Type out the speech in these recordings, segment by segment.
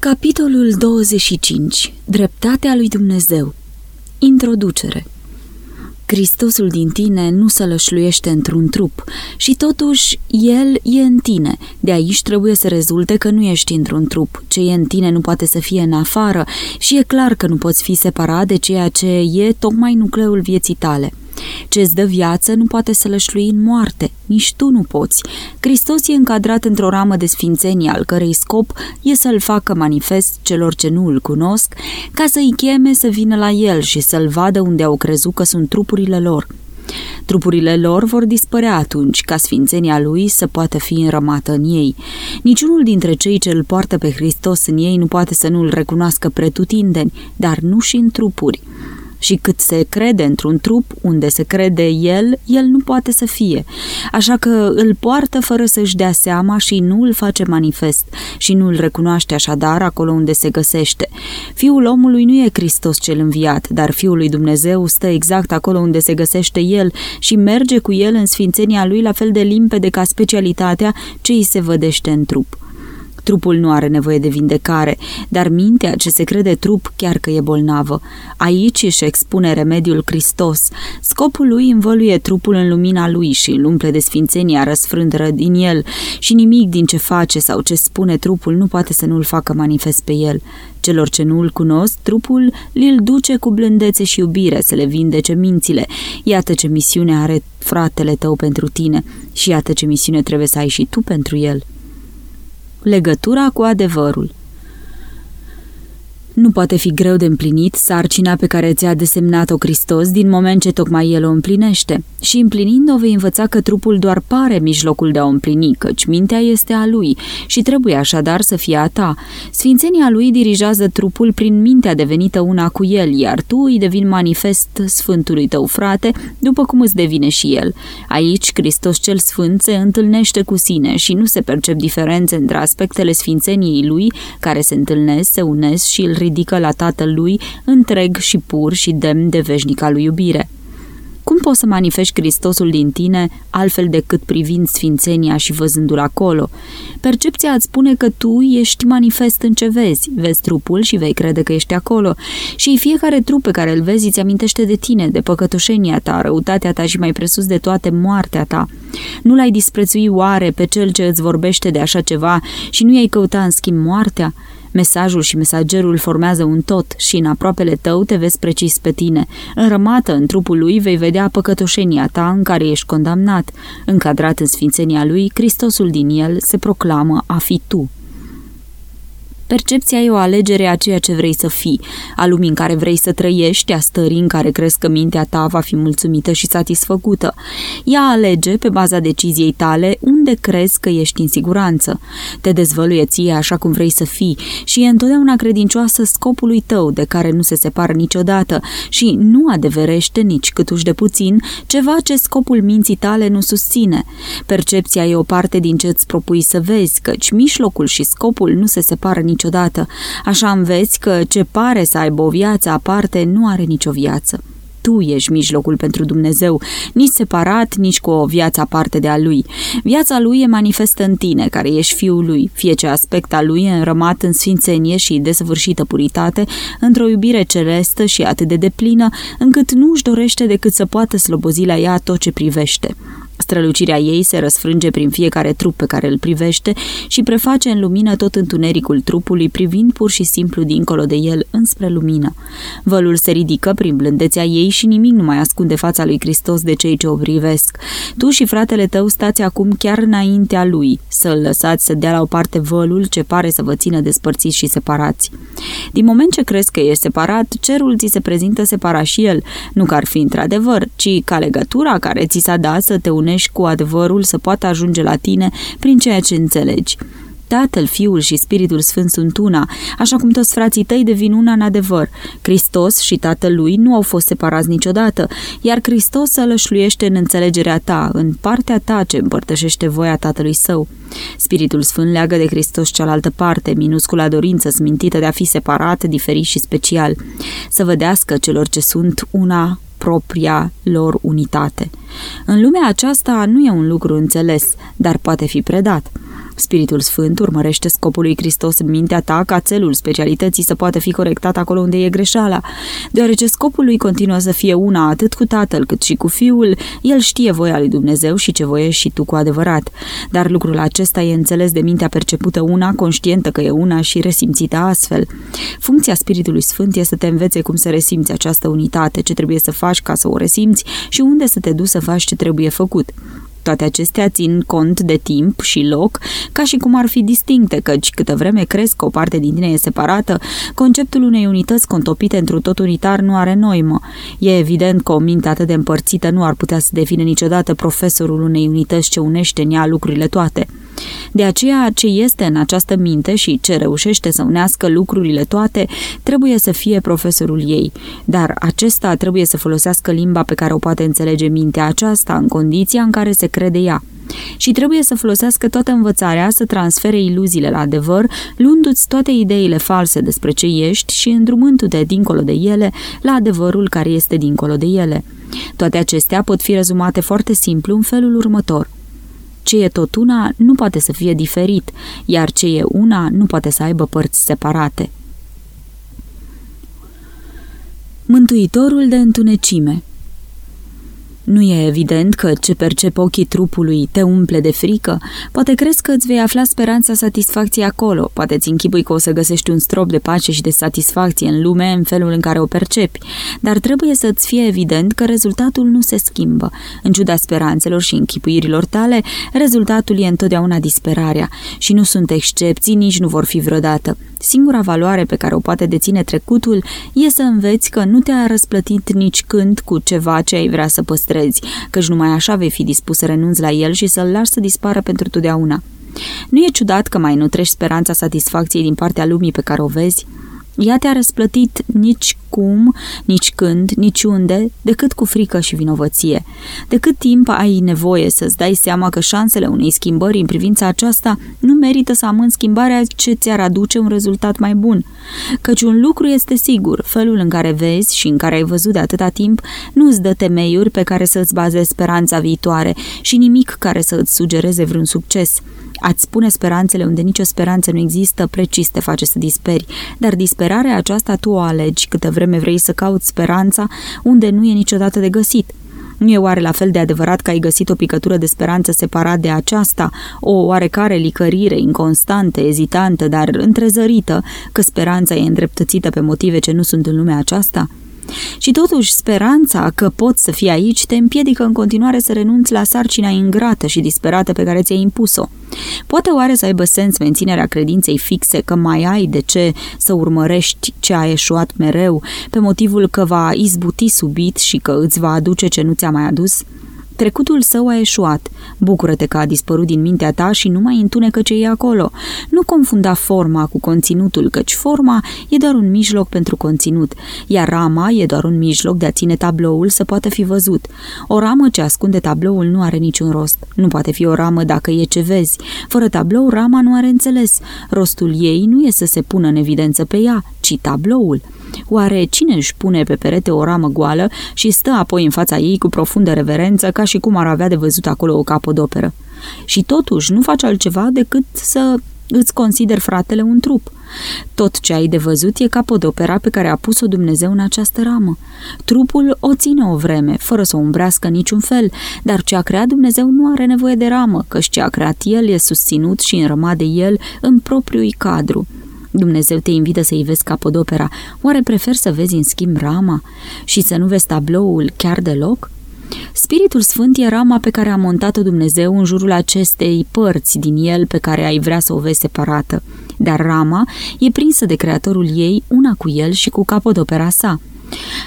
Capitolul 25. Dreptatea lui Dumnezeu Introducere Hristosul din tine nu se lășluiește într-un trup și totuși El e în tine. De aici trebuie să rezulte că nu ești într-un trup. Ce e în tine nu poate să fie în afară și e clar că nu poți fi separat de ceea ce e tocmai nucleul vieții tale. Ce îți dă viață nu poate să lășlui în moarte, nici tu nu poți. Hristos e încadrat într-o ramă de sfințenie, al cărei scop e să-l facă manifest celor ce nu îl cunosc, ca să-i cheme să vină la el și să-l vadă unde au crezut că sunt trupurile lor. Trupurile lor vor dispărea atunci ca sfințenia lui să poată fi înrămată în ei. Niciunul dintre cei ce îl poartă pe Hristos în ei nu poate să nu îl recunoască pretutindeni, dar nu și în trupuri și cât se crede într-un trup unde se crede el, el nu poate să fie. Așa că îl poartă fără să-și dea seama și nu îl face manifest și nu îl recunoaște așadar acolo unde se găsește. Fiul omului nu e Hristos cel înviat, dar Fiul lui Dumnezeu stă exact acolo unde se găsește el și merge cu el în sfințenia lui la fel de limpede ca specialitatea ce îi se vădește în trup. Trupul nu are nevoie de vindecare, dar mintea ce se crede trup chiar că e bolnavă. Aici își expune remediul Hristos. Scopul lui învăluie trupul în lumina lui și îl umple de sfințenia răsfrândără din el și nimic din ce face sau ce spune trupul nu poate să nu-l facă manifest pe el. Celor ce nu îl cunosc, trupul îl duce cu blândețe și iubire să le vindece mințile. Iată ce misiune are fratele tău pentru tine și iată ce misiune trebuie să ai și tu pentru el. Legătura cu adevărul nu poate fi greu de împlinit sarcina pe care ți-a desemnat-o Hristos din moment ce tocmai El o împlinește. Și împlinind-o vei învăța că trupul doar pare mijlocul de a o împlini, căci mintea este a Lui și trebuie așadar să fie a ta. Sfințenia Lui dirigează trupul prin mintea devenită una cu El, iar tu îi devin manifest Sfântului tău frate, după cum îți devine și El. Aici Hristos cel Sfânt se întâlnește cu sine și nu se percep diferențe între aspectele Sfințeniei Lui, care se întâlnesc, se unesc și îl ridică la tatăl lui întreg și pur și demn de veșnica lui iubire. Cum poți să manifesti Hristosul din tine altfel decât privind sfințenia și văzându-l acolo? Percepția îți spune că tu ești manifest în ce vezi. Vezi trupul și vei crede că ești acolo. Și fiecare trup pe care îl vezi îți amintește de tine, de păcătoșenia ta, răutatea ta și mai presus de toate moartea ta. Nu l-ai disprețui oare pe cel ce îți vorbește de așa ceva și nu i-ai căuta în schimb moartea? Mesajul și mesagerul formează un tot și în aproapele tău te vezi precis pe tine. Înrămată în trupul lui vei vedea păcătoșenia ta în care ești condamnat. Încadrat în sfințenia lui, Hristosul din el se proclamă a fi tu. Percepția e o alegere a ceea ce vrei să fii, a lumii în care vrei să trăiești, a stării în care crezi că mintea ta va fi mulțumită și satisfăcută. Ea alege, pe baza deciziei tale, unde crezi că ești în siguranță. Te dezvăluie ție așa cum vrei să fii și e întotdeauna credincioasă scopului tău, de care nu se separă niciodată și nu adeverește nici câtuși de puțin ceva ce scopul minții tale nu susține. Percepția e o parte din ce îți propui să vezi, căci mijlocul și scopul nu se separă niciodată niciodată. Așa înveți că ce pare să aibă o viață aparte nu are nicio viață. Tu ești mijlocul pentru Dumnezeu, nici separat, nici cu o viață aparte de a Lui. Viața Lui e manifestă în tine, care ești Fiul Lui, fie ce aspect al Lui e înrămat în sfințenie și desăvârșită puritate, într-o iubire celestă și atât de deplină, încât nu își dorește decât să poată slobozi la ea tot ce privește. Strălucirea ei se răsfrânge prin fiecare trup pe care îl privește și preface în lumină tot întunericul trupului, privind pur și simplu dincolo de el, înspre lumină. Vălul se ridică prin blândețea ei și nimic nu mai ascunde fața lui Hristos de cei ce o privesc. Tu și fratele tău stați acum chiar înaintea lui, să-l lăsați să dea la o parte vălul ce pare să vă țină despărțiți și separați. Din moment ce crezi că e separat, cerul ți se prezintă separat și el, nu că ar fi într-adevăr, ci ca legătura care ți s-a dat să te unești unești cu adevărul să poată ajunge la tine prin ceea ce înțelegi. Tatăl, Fiul și Spiritul Sfânt sunt una, așa cum toți frații tăi devin una în adevăr. Hristos și Tatăl lui nu au fost separați niciodată, iar Hristos să lășluiește în înțelegerea ta, în partea ta ce împărtășește voia Tatălui Său. Spiritul Sfânt leagă de Hristos cealaltă parte, minuscula dorință smintită de a fi separat, diferit și special. Să vădească celor ce sunt una propria lor unitate. În lumea aceasta nu e un lucru înțeles, dar poate fi predat. Spiritul Sfânt urmărește scopul lui Hristos în mintea ta ca țelul specialității să poată fi corectat acolo unde e greșeala. Deoarece scopul lui continuă să fie una atât cu Tatăl cât și cu Fiul, el știe voia lui Dumnezeu și ce voie și tu cu adevărat. Dar lucrul acesta e înțeles de mintea percepută una, conștientă că e una și resimțită astfel. Funcția Spiritului Sfânt este să te învețe cum să resimți această unitate, ce trebuie să faci ca să o resimți și unde să te duci să faci ce trebuie făcut. Toate acestea țin cont de timp și loc, ca și cum ar fi distincte, căci câtă vreme crezi că o parte din tine e separată, conceptul unei unități contopite într-un tot unitar nu are noimă. E evident că o minte atât de împărțită nu ar putea să devină niciodată profesorul unei unități ce unește în ea lucrurile toate. De aceea, ce este în această minte și ce reușește să unească lucrurile toate, trebuie să fie profesorul ei, dar acesta trebuie să folosească limba pe care o poate înțelege mintea aceasta în condiția în care se crede ea și trebuie să folosească toată învățarea să transfere iluziile la adevăr, luându-ți toate ideile false despre ce ești și îndrumându-te dincolo de ele la adevărul care este dincolo de ele. Toate acestea pot fi rezumate foarte simplu în felul următor – ce e tot una nu poate să fie diferit, iar ce e una nu poate să aibă părți separate. Mântuitorul de întunecime nu e evident că ce percep ochii trupului te umple de frică? Poate crezi că îți vei afla speranța satisfacției acolo, poate ți închipui că o să găsești un strop de pace și de satisfacție în lume în felul în care o percepi, dar trebuie să-ți fie evident că rezultatul nu se schimbă. În ciuda speranțelor și închipuirilor tale, rezultatul e întotdeauna disperarea și nu sunt excepții, nici nu vor fi vreodată. Singura valoare pe care o poate deține trecutul e să înveți că nu te-a răsplătit nici când cu ceva ce ai vrea să păstrezi, căci numai așa vei fi dispus să renunți la el și să-l lași să dispară pentru totdeauna. Nu e ciudat că mai nu treci speranța satisfacției din partea lumii pe care o vezi? Ea te-a răsplătit nici cum, nici când, nici unde, decât cu frică și vinovăție. De cât timp ai nevoie să-ți dai seama că șansele unei schimbări în privința aceasta nu merită să amân schimbarea ce ți-ar aduce un rezultat mai bun. Căci un lucru este sigur, felul în care vezi și în care ai văzut de atâta timp nu îți dă temeiuri pe care să-ți bazezi speranța viitoare și nimic care să îți sugereze vreun succes. Ați spune speranțele unde nicio speranță nu există, precis te face să disperi, dar disperarea aceasta tu o alegi câtă vreme vrei să cauți speranța unde nu e niciodată de găsit. Nu e oare la fel de adevărat că ai găsit o picătură de speranță separat de aceasta, o oarecare licărire inconstantă, ezitantă, dar întrezărită, că speranța e îndreptățită pe motive ce nu sunt în lumea aceasta? Și totuși speranța că poți să fii aici te împiedică în continuare să renunți la sarcina ingrată și disperată pe care ți-ai impus-o. Poate oare să aibă sens menținerea credinței fixe că mai ai de ce să urmărești ce a eșuat mereu, pe motivul că va izbuti subit și că îți va aduce ce nu ți-a mai adus? Trecutul său a eșuat. Bucură-te că a dispărut din mintea ta și nu mai întunecă ce e acolo. Nu confunda forma cu conținutul, căci forma e doar un mijloc pentru conținut, iar rama e doar un mijloc de a ține tabloul să poată fi văzut. O ramă ce ascunde tabloul nu are niciun rost. Nu poate fi o ramă dacă e ce vezi. Fără tablou, rama nu are înțeles. Rostul ei nu e să se pună în evidență pe ea, ci tabloul. Oare cine își pune pe perete o ramă goală și stă apoi în fața ei cu profundă reverență ca și cum ar avea de văzut acolo o capodoperă? Și totuși nu faci altceva decât să îți consider fratele un trup. Tot ce ai de văzut e capodopera pe care a pus-o Dumnezeu în această ramă. Trupul o ține o vreme, fără să o umbrească niciun fel, dar ce a creat Dumnezeu nu are nevoie de ramă, căci ce a creat El e susținut și înrămat de El în propriul cadru. Dumnezeu te invită să-i vezi capodopera, oare prefer să vezi în schimb rama și să nu vezi tabloul chiar deloc? Spiritul Sfânt e rama pe care a montat-o Dumnezeu în jurul acestei părți din el pe care ai vrea să o vezi separată, dar rama e prinsă de creatorul ei, una cu el și cu capodopera sa.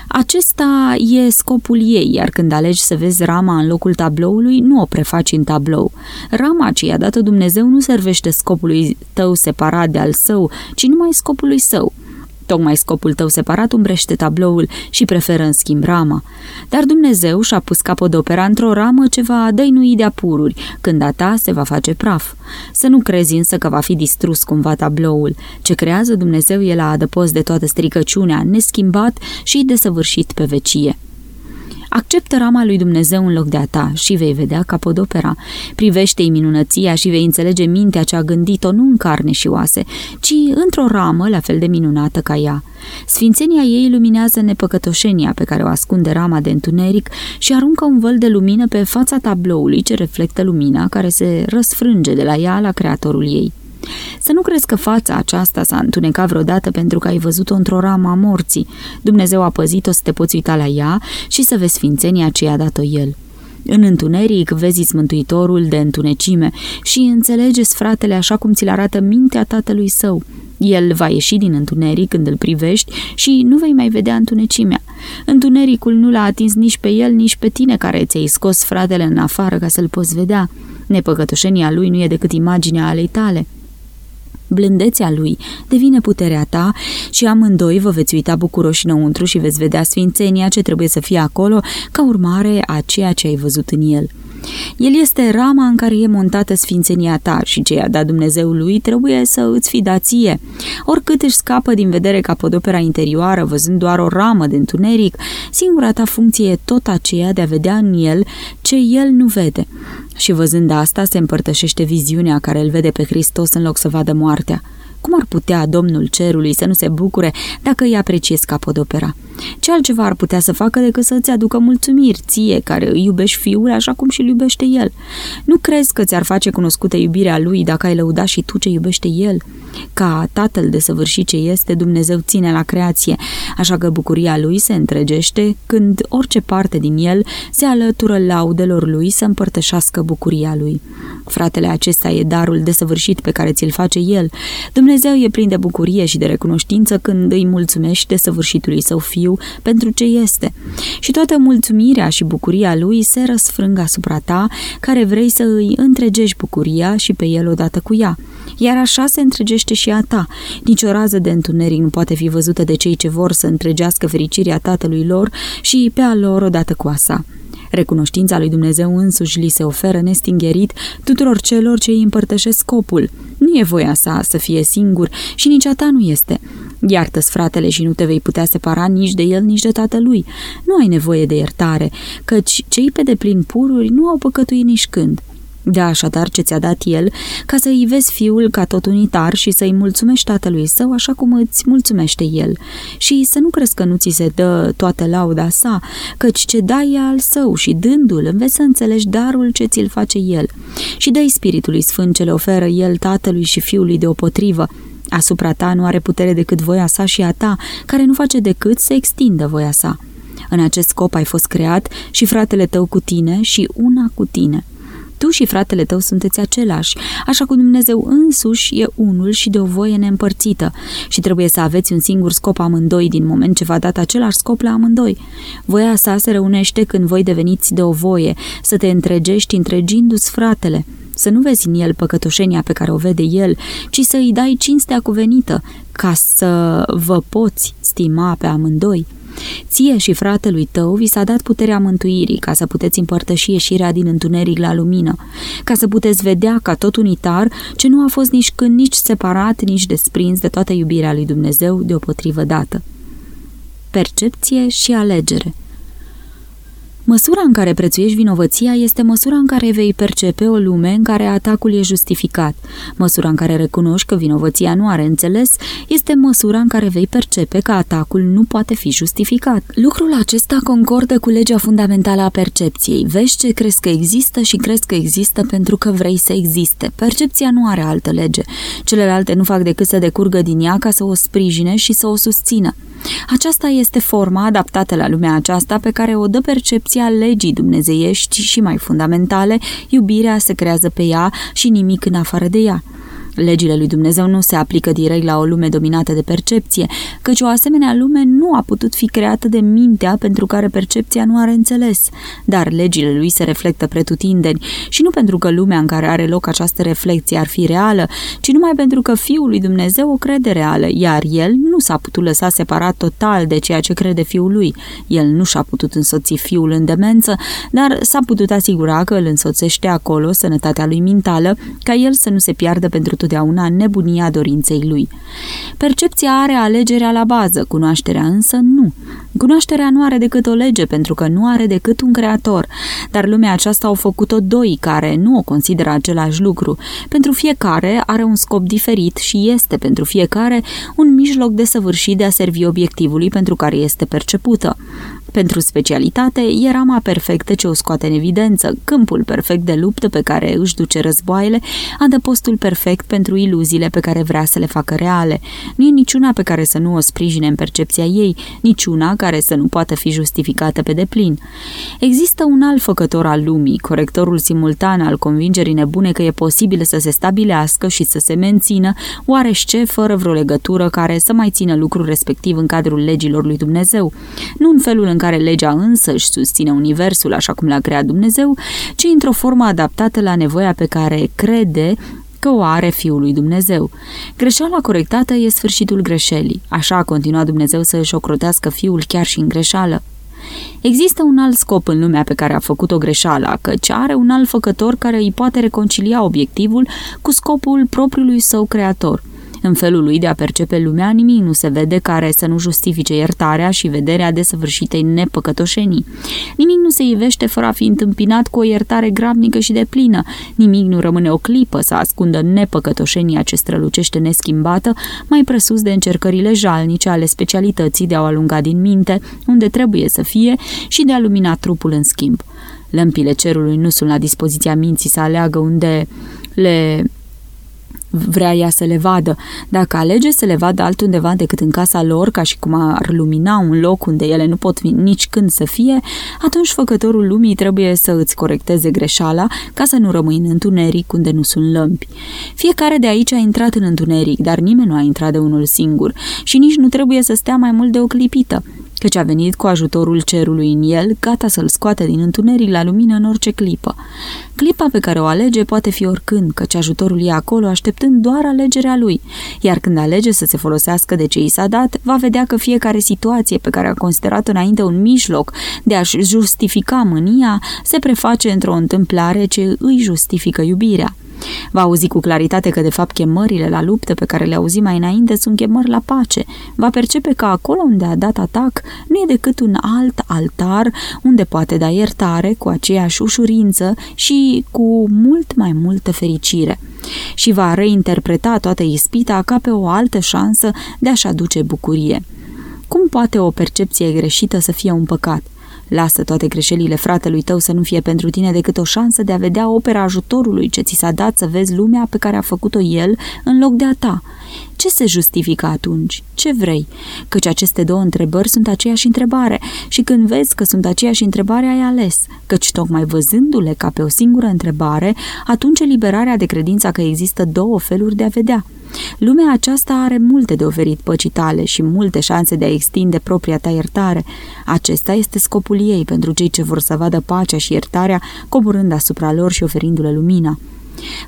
Acesta e scopul ei, iar când alegi să vezi rama în locul tabloului, nu o prefaci în tablou. Rama ce i-a dat Dumnezeu nu servește scopului tău separat de al său, ci numai scopului său. Tocmai scopul tău separat umbrește tabloul și preferă în schimb rama. Dar Dumnezeu și-a pus capodopera într-o ramă ce va dăinui de pururi, când a ta se va face praf. Să nu crezi însă că va fi distrus cumva tabloul. Ce creează Dumnezeu e la adăpost de toată stricăciunea, neschimbat și desăvârșit pe vecie. Acceptă rama lui Dumnezeu în loc de a ta și vei vedea capodopera. Privește-i minunăția și vei înțelege mintea ce a gândit-o nu în carne și oase, ci într-o ramă la fel de minunată ca ea. Sfințenia ei luminează nepăcătoșenia pe care o ascunde rama de întuneric și aruncă un văl de lumină pe fața tabloului ce reflectă lumina care se răsfrânge de la ea la creatorul ei. Să nu crezi că fața aceasta s-a întunecat vreodată pentru că ai văzut-o într-o ramă a morții. Dumnezeu a păzit-o să te poți uita la ea și să vezi sfințenia ce i-a dat-o El. În întuneric vezi mântuitorul de întunecime și înțelegeți fratele așa cum ți-l arată mintea tatălui său. El va ieși din întuneric când îl privești și nu vei mai vedea întunecimea. Întunericul nu l-a atins nici pe el, nici pe tine care ți-ai scos fratele în afară ca să-l poți vedea. Nepăcătoșenia lui nu e decât imaginea alei tale blândețea lui devine puterea ta și amândoi vă veți uita bucuroși înăuntru și veți vedea sfințenia ce trebuie să fie acolo ca urmare a ceea ce ai văzut în el. El este rama în care e montată sfințenia ta și ce i-a dat Dumnezeu lui trebuie să îți fi dație. Oricât își scapă din vedere capodopera interioară, văzând doar o ramă de întuneric, singura ta funcție e tot aceea de a vedea în el ce el nu vede. Și văzând asta, se împărtășește viziunea care îl vede pe Hristos în loc să vadă moartea. Cum ar putea Domnul Cerului să nu se bucure dacă îi apreciezi capodopera? Ce altceva ar putea să facă decât să-ți aducă mulțumiri ție, care îi iubești fiul așa cum și-l iubește el? Nu crezi că ți-ar face cunoscută iubirea lui dacă ai lăuda și tu ce iubește el? Ca tatăl de săvârșit ce este, Dumnezeu ține la creație, așa că bucuria lui se întregește când orice parte din el se alătură laudelor lui să împărtășească bucuria lui. Fratele acesta e darul desăvârșit pe care ți-l face el. Dumnezeu e plin de bucurie și de recunoștință când îi mulțumește săvârșitului său fiu pentru ce este. Și toată mulțumirea și bucuria lui se răsfrâng asupra ta, care vrei să îi întregești bucuria și pe el odată cu ea. Iar așa se întregește și a ta. Nici o rază de întuneric nu poate fi văzută de cei ce vor să întregească fericirea tatălui lor și pe a lor odată cu a sa. Recunoștința lui Dumnezeu însuși li se oferă nestingherit tuturor celor ce îi împărtășesc scopul. Nu e voia sa să fie singur și nici a ta nu este. Iartă-ți fratele și nu te vei putea separa nici de el, nici de tatălui. Nu ai nevoie de iertare, căci cei pe deplin pururi nu au păcătuit nici când. Da așadar ce ți-a dat el, ca să-i vezi fiul ca tot unitar și să-i mulțumești tatălui său așa cum îți mulțumește el. Și să nu crezi că nu ți se dă toată lauda sa, căci ce dai e al său și dându-l înveți să înțelegi darul ce ți-l face el. Și dă-i Spiritului Sfânt ce le oferă el tatălui și fiului deopotrivă, Asupra ta nu are putere decât voia sa și a ta, care nu face decât să extindă voia sa. În acest scop ai fost creat și fratele tău cu tine și una cu tine. Tu și fratele tău sunteți același, așa cum Dumnezeu însuși e unul și de o voie neîmpărțită și trebuie să aveți un singur scop amândoi din moment ce v-a dat același scop la amândoi. Voia sa se reunește când voi deveniți de o voie, să te întregești întregindu-ți fratele, să nu vezi în el păcătoșenia pe care o vede el, ci să îi dai cinstea cuvenită, ca să vă poți stima pe amândoi. Ție și fratelui tău vi s-a dat puterea mântuirii ca să puteți împărtăși ieșirea din întuneric la lumină, ca să puteți vedea ca tot unitar ce nu a fost nici când nici separat, nici desprins de toată iubirea lui Dumnezeu deopotrivă dată. Percepție și alegere – Măsura în care prețuiești vinovăția este măsura în care vei percepe o lume în care atacul e justificat. Măsura în care recunoști că vinovăția nu are înțeles este măsura în care vei percepe că atacul nu poate fi justificat. Lucrul acesta concordă cu legea fundamentală a percepției. Vezi ce crezi că există și crezi că există pentru că vrei să existe. Percepția nu are altă lege. Celelalte nu fac decât să decurgă din ea ca să o sprijine și să o susțină. Aceasta este forma adaptată la lumea aceasta pe care o dă percepția legii dumnezeiești și mai fundamentale, iubirea se creează pe ea și nimic în afară de ea. Legile lui Dumnezeu nu se aplică direct la o lume dominată de percepție, căci o asemenea lume nu a putut fi creată de mintea pentru care percepția nu are înțeles, dar legile lui se reflectă pretutindeni și nu pentru că lumea în care are loc această reflecție ar fi reală, ci numai pentru că Fiul lui Dumnezeu o crede reală, iar el nu s-a putut lăsa separat total de ceea ce crede Fiul lui. El nu și-a putut însoți Fiul în demență, dar s-a putut asigura că îl însoțește acolo sănătatea lui mentală, ca el să nu se piardă pentru totdeauna nebunia dorinței lui. Percepția are alegerea la bază, cunoașterea însă nu. Cunoașterea nu are decât o lege pentru că nu are decât un creator, dar lumea aceasta au făcut-o doi care nu o consideră același lucru. Pentru fiecare are un scop diferit și este pentru fiecare un mijloc de săvârșit de a servi obiectivului pentru care este percepută. Pentru specialitate e rama perfectă ce o scoate în evidență, câmpul perfect de luptă pe care își duce războaiele, adăpostul perfect pentru iluziile pe care vrea să le facă reale. Nu e niciuna pe care să nu o sprijine în percepția ei, niciuna care să nu poată fi justificată pe deplin. Există un alt făcător al lumii, corectorul simultan al convingerii nebune că e posibil să se stabilească și să se mențină, oarește fără vreo legătură care să mai țină lucrul respectiv în cadrul legilor lui Dumnezeu. Nu în felul în care legea însă își susține universul așa cum l-a creat Dumnezeu, ci într-o formă adaptată la nevoia pe care crede că o are Fiul lui Dumnezeu. Greșeala corectată e sfârșitul greșelii. Așa a continuat Dumnezeu să își ocrotească Fiul chiar și în greșeală. Există un alt scop în lumea pe care a făcut-o greșeală, căci are un alt făcător care îi poate reconcilia obiectivul cu scopul propriului său creator – în felul lui de a percepe lumea, nimic nu se vede care să nu justifice iertarea și vederea desăvârșitei nepăcătoșenii. Nimic nu se ivește fără a fi întâmpinat cu o iertare grabnică și de plină. Nimic nu rămâne o clipă să ascundă nepăcătoșenia ce strălucește neschimbată, mai presus de încercările jalnice ale specialității de a o alunga din minte, unde trebuie să fie, și de a lumina trupul în schimb. Lămpile cerului nu sunt la dispoziția minții să aleagă unde le vrea ea să le vadă. Dacă alege să le vadă altundeva decât în casa lor, ca și cum ar lumina un loc unde ele nu pot nici când să fie, atunci făcătorul lumii trebuie să îți corecteze greșeala ca să nu rămâi în întuneric unde nu sunt lămpi. Fiecare de aici a intrat în întuneric, dar nimeni nu a intrat de unul singur și nici nu trebuie să stea mai mult de o clipită căci a venit cu ajutorul cerului în el, gata să-l scoate din întuneric la lumină în orice clipă. Clipa pe care o alege poate fi oricând, căci ajutorul e acolo așteptând doar alegerea lui, iar când alege să se folosească de ce i s-a dat, va vedea că fiecare situație pe care a considerat înainte un mijloc de a-și justifica mânia se preface într-o întâmplare ce îi justifică iubirea. Va auzi cu claritate că, de fapt, chemările la luptă pe care le auzi mai înainte sunt chemări la pace. Va percepe că acolo unde a dat atac nu e decât un alt altar unde poate da iertare cu aceeași ușurință și cu mult mai multă fericire. Și va reinterpreta toată ispita ca pe o altă șansă de a-și aduce bucurie. Cum poate o percepție greșită să fie un păcat? Lasă toate greșelile fratelui tău să nu fie pentru tine decât o șansă de a vedea opera ajutorului ce ți s-a dat să vezi lumea pe care a făcut-o el în loc de a ta. Ce se justifică atunci? Ce vrei? Căci aceste două întrebări sunt aceeași întrebare și când vezi că sunt aceeași întrebare ai ales, căci tocmai văzându-le ca pe o singură întrebare, atunci eliberarea de credința că există două feluri de a vedea. Lumea aceasta are multe de oferit păcii tale și multe șanse de a extinde propria ta iertare. Acesta este scopul ei pentru cei ce vor să vadă pacea și iertarea coborând asupra lor și oferindu-le lumina.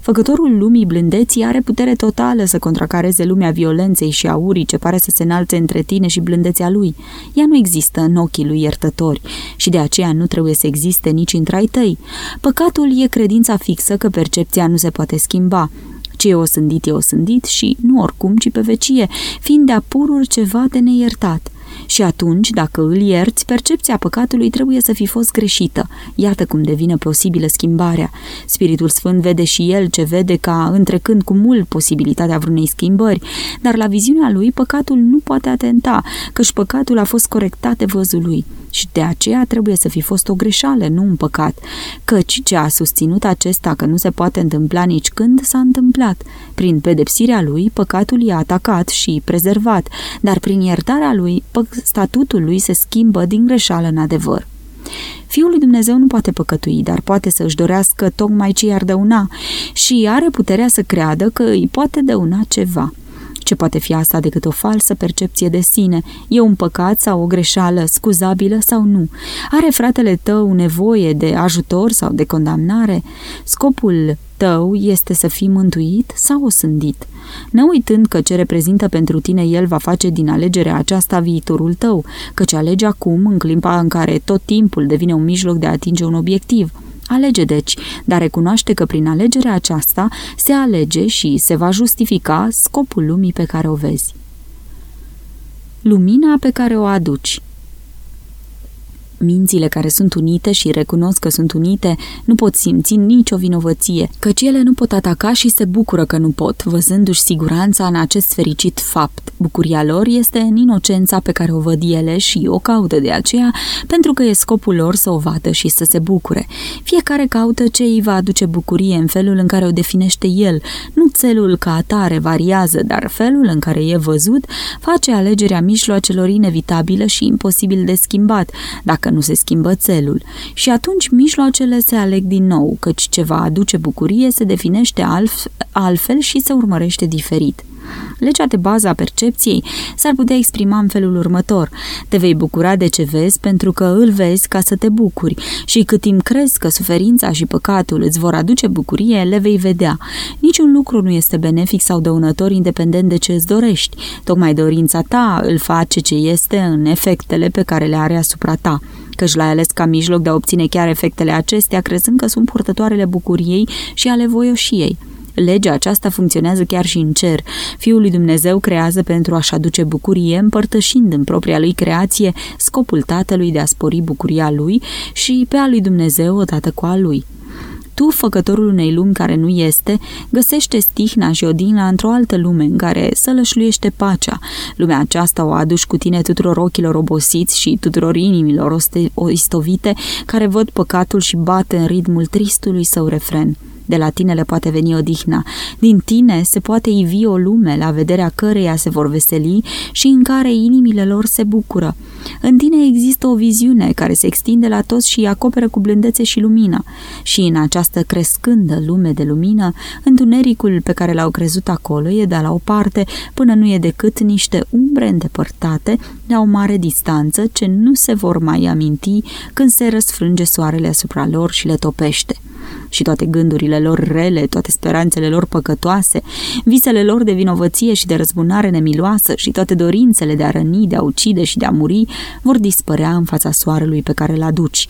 Făcătorul lumii blândeții are putere totală să contracareze lumea violenței și a urii ce pare să se înalțe între tine și blândețea lui. Ea nu există în ochii lui iertători și de aceea nu trebuie să existe nici între ai tăi. Păcatul e credința fixă că percepția nu se poate schimba, ce e osândit e osândit și nu oricum, ci pe vecie, fiind de-a pururi ceva de neiertat. Și atunci, dacă îl ierți, percepția păcatului trebuie să fi fost greșită. Iată cum devine posibilă schimbarea. Spiritul Sfânt vede și el ce vede ca întrecând cu mult posibilitatea vreunei schimbări, dar la viziunea lui păcatul nu poate atenta, căci păcatul a fost corectat de văzul lui și de aceea trebuie să fi fost o greșeală, nu un păcat, căci ce a susținut acesta că nu se poate întâmpla nici când s-a întâmplat. Prin pedepsirea lui, păcatul i-a atacat și prezervat, dar prin iertarea lui, statutul lui se schimbă din greșeală în adevăr. Fiul lui Dumnezeu nu poate păcătui, dar poate să își dorească tocmai ce i-ar dăuna și are puterea să creadă că îi poate dăuna ceva – ce poate fi asta decât o falsă percepție de sine? E un păcat sau o greșeală, scuzabilă sau nu? Are fratele tău nevoie de ajutor sau de condamnare? Scopul tău este să fii mântuit sau osândit? Ne uitând că ce reprezintă pentru tine el va face din alegerea aceasta viitorul tău, căci alege acum, în clipa în care tot timpul devine un mijloc de a atinge un obiectiv – Alege deci, dar recunoaște că prin alegerea aceasta se alege și se va justifica scopul lumii pe care o vezi. Lumina pe care o aduci Mințile care sunt unite și recunosc că sunt unite nu pot simți nicio vinovăție, căci ele nu pot ataca și se bucură că nu pot, văzându-și siguranța în acest fericit fapt. Bucuria lor este în inocența pe care o văd ele și o caută de aceea, pentru că e scopul lor să o vadă și să se bucure. Fiecare caută ce îi va aduce bucurie în felul în care o definește el. Nu țelul ca atare variază, dar felul în care e văzut face alegerea mijloacelor inevitabile și imposibil de schimbat, dacă nu se schimbă țelul. Și atunci mijloacele se aleg din nou, căci ce va aduce bucurie se definește altfel și se urmărește diferit. Legea de bază a percepției s-ar putea exprima în felul următor. Te vei bucura de ce vezi pentru că îl vezi ca să te bucuri și cât timp crezi că suferința și păcatul îți vor aduce bucurie, le vei vedea. Niciun lucru nu este benefic sau dăunător independent de ce îți dorești. Tocmai dorința ta îl face ce este în efectele pe care le are asupra ta căci l-ai ales ca mijloc de a obține chiar efectele acestea, crezând că sunt purtătoarele bucuriei și ale voioșiei. Legea aceasta funcționează chiar și în cer. Fiul lui Dumnezeu creează pentru a-și aduce bucurie, împărtășind în propria lui creație scopul tatălui de a spori bucuria lui și pe a lui Dumnezeu odată cu a lui. Tu, făcătorul unei lumi care nu este, găsește stihna și odina într-o altă lume în care sălășluiește pacea. Lumea aceasta o aduci cu tine tuturor ochilor obosiți și tuturor inimilor istovite care văd păcatul și bate în ritmul tristului său refren. De la tine le poate veni odihna. Din tine se poate ivi o lume la vederea căreia se vor veseli și în care inimile lor se bucură. În tine există o viziune care se extinde la toți și îi acoperă cu blândețe și lumină. Și în această crescândă lume de lumină, întunericul pe care l-au crezut acolo e de la o parte până nu e decât niște umbre îndepărtate la o mare distanță ce nu se vor mai aminti când se răsfrânge soarele asupra lor și le topește și toate gândurile lor rele, toate speranțele lor păcătoase, visele lor de vinovăție și de răzbunare nemiloasă și toate dorințele de a răni, de a ucide și de a muri vor dispărea în fața soarelui pe care îl aduci.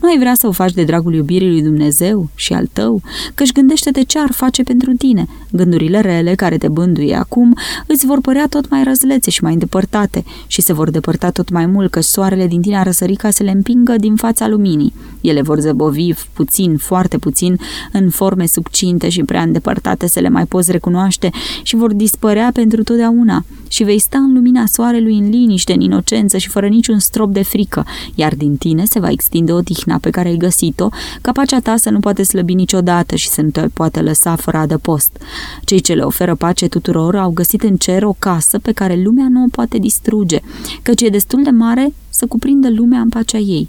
Nu ai vrea să o faci de dragul iubirii lui Dumnezeu și al tău, căci gândește-te ce ar face pentru tine. Gândurile rele care te bânduie acum îți vor părea tot mai răzlețe și mai îndepărtate și se vor depărta tot mai mult, că soarele din tine a răsărit ca să le împingă din fața luminii. Ele vor zăbovi puțin, foarte puțin, în forme subcinte și prea îndepărtate să le mai poți recunoaște și vor dispărea pentru totdeauna și vei sta în lumina soarelui în liniște, în inocență și fără niciun strop de frică, iar din tine se va extinde odihna pe care ai găsit-o, ca pacea ta să nu poate slăbi niciodată și să nu te poate lăsa fără adăpost. Cei ce le oferă pace tuturor au găsit în cer o casă pe care lumea nu o poate distruge, căci e destul de mare să cuprindă lumea în pacea ei.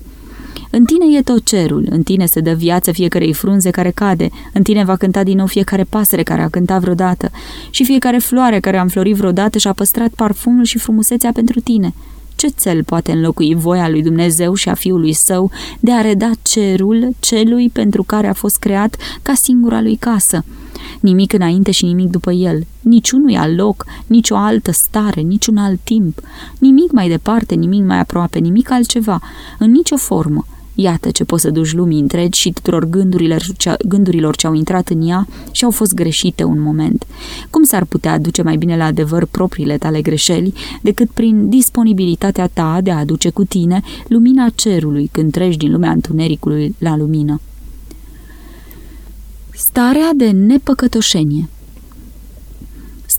În tine e tot cerul, în tine se dă viață fiecarei frunze care cade, în tine va cânta din nou fiecare pasăre care a cântat vreodată. Și fiecare floare care a înflorit vreodată și a păstrat parfumul și frumusețea pentru tine. Ce cel poate înlocui voia lui Dumnezeu și a Fiului Său de a reda cerul celui pentru care a fost creat ca singura lui casă? Nimic înainte și nimic după el, niciunui alt loc, nicio altă stare, niciun alt timp, nimic mai departe, nimic mai aproape, nimic altceva, în nicio formă, Iată ce poți să duci lumii întregi și tuturor gândurilor, gândurilor ce au intrat în ea și au fost greșite un moment. Cum s-ar putea aduce mai bine la adevăr propriile tale greșeli decât prin disponibilitatea ta de a aduce cu tine lumina cerului când treci din lumea întunericului la lumină? Starea de nepăcătoșenie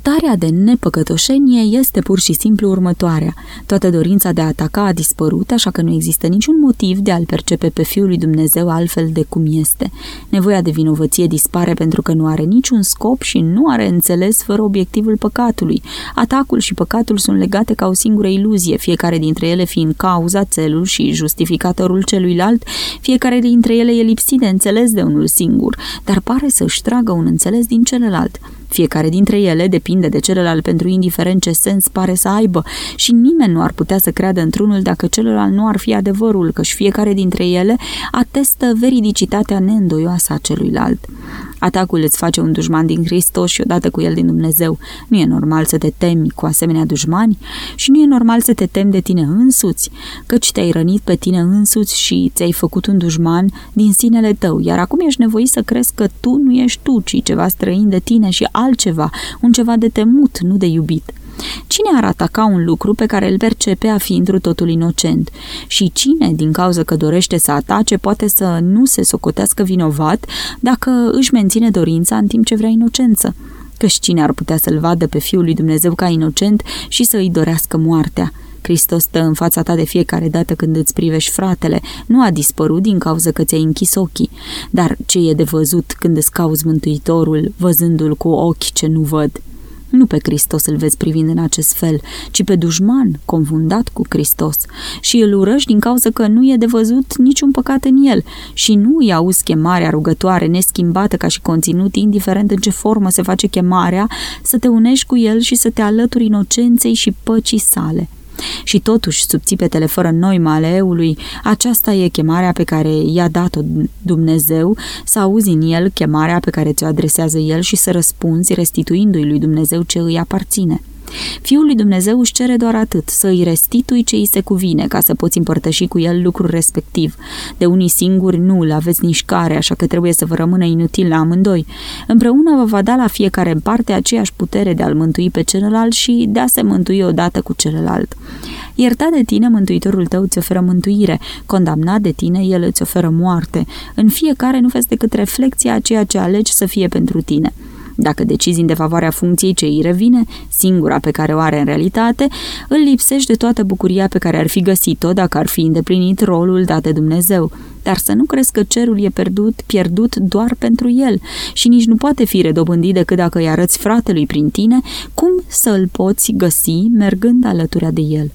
Starea de nepăcătoșenie este pur și simplu următoarea. Toată dorința de a ataca a dispărut, așa că nu există niciun motiv de a-l percepe pe Fiul lui Dumnezeu altfel de cum este. Nevoia de vinovăție dispare pentru că nu are niciun scop și nu are înțeles fără obiectivul păcatului. Atacul și păcatul sunt legate ca o singură iluzie, fiecare dintre ele fiind cauza, țelul și justificatorul celuilalt, fiecare dintre ele e lipsit de înțeles de unul singur, dar pare să-și tragă un înțeles din celălalt. Fiecare dintre ele depinde de celălalt pentru indiferent ce sens pare să aibă și nimeni nu ar putea să creadă într-unul dacă celălalt nu ar fi adevărul, căci fiecare dintre ele atestă veridicitatea neîndoioasă a celuilalt. Atacul îți face un dușman din Hristos și odată cu el din Dumnezeu. Nu e normal să te temi cu asemenea dușmani și nu e normal să te temi de tine însuți, căci te-ai rănit pe tine însuți și ți-ai făcut un dușman din sinele tău, iar acum ești nevoit să crezi că tu nu ești tu, ci ceva străin de tine și altceva, un ceva de temut, nu de iubit. Cine ar ataca un lucru pe care îl percepe a fi întru totul inocent? Și cine, din cauza că dorește să atace, poate să nu se socotească vinovat dacă își menține dorința în timp ce vrea inocență? Căci cine ar putea să-l vadă pe Fiul lui Dumnezeu ca inocent și să îi dorească moartea? Hristos stă în fața ta de fiecare dată când îți privești fratele, nu a dispărut din cauza că ți-ai închis ochii, dar ce e de văzut când îți cauzi Mântuitorul, văzându-l cu ochi ce nu văd? Nu pe Hristos îl vezi privind în acest fel, ci pe dușman, confundat cu Hristos. Și îl urăști din cauza că nu e de văzut niciun păcat în el și nu îi auzi chemarea rugătoare, neschimbată ca și conținut, indiferent în ce formă se face chemarea, să te unești cu el și să te alături inocenței și păcii sale. Și totuși, subțipetele fără noi maleului, aceasta e chemarea pe care i-a dat-o Dumnezeu, să auzi în el chemarea pe care ți-o adresează el și să răspunzi restituindu-i lui Dumnezeu ce îi aparține. Fiul lui Dumnezeu își cere doar atât, să îi restitui ce îi se cuvine, ca să poți împărtăși cu el lucrul respectiv. De unii singuri nu îl aveți nici care, așa că trebuie să vă rămână inutil la amândoi. Împreună vă va da la fiecare în parte aceeași putere de a-l mântui pe celălalt și de a se mântui odată cu celălalt. Iertat de tine, mântuitorul tău îți oferă mântuire, condamnat de tine, el îți oferă moarte. În fiecare nu vezi decât reflexia a ceea ce alegi să fie pentru tine. Dacă decizi în defavoarea funcției ce îi revine, singura pe care o are în realitate, îl lipsești de toată bucuria pe care ar fi găsit-o dacă ar fi îndeplinit rolul dat de Dumnezeu. Dar să nu crezi că cerul e pierdut, pierdut doar pentru el și nici nu poate fi redobândit decât dacă îi arăți fratelui prin tine cum să îl poți găsi mergând alături de el.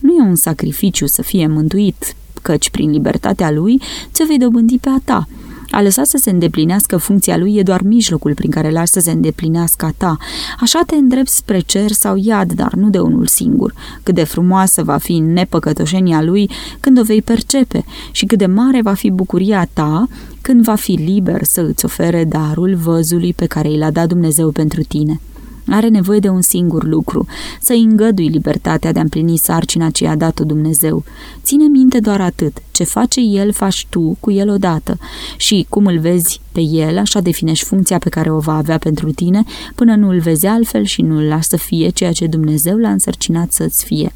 Nu e un sacrificiu să fie mântuit, căci prin libertatea lui ți-o vei dobândi pe a ta – a lăsa să se îndeplinească funcția lui e doar mijlocul prin care lași să se îndeplinească a ta. Așa te îndrepți spre cer sau iad, dar nu de unul singur. Cât de frumoasă va fi nepăcătoșenia lui când o vei percepe și cât de mare va fi bucuria ta când va fi liber să îți ofere darul văzului pe care i l-a dat Dumnezeu pentru tine. Are nevoie de un singur lucru, să-i îngădui libertatea de a împlini sarcina ce i-a dat-o Dumnezeu. Ține minte doar atât, ce face El, faci tu cu El odată și cum îl vezi pe El, așa definești funcția pe care o va avea pentru tine, până nu îl vezi altfel și nu îl lași să fie ceea ce Dumnezeu l-a însărcinat să-ți fie.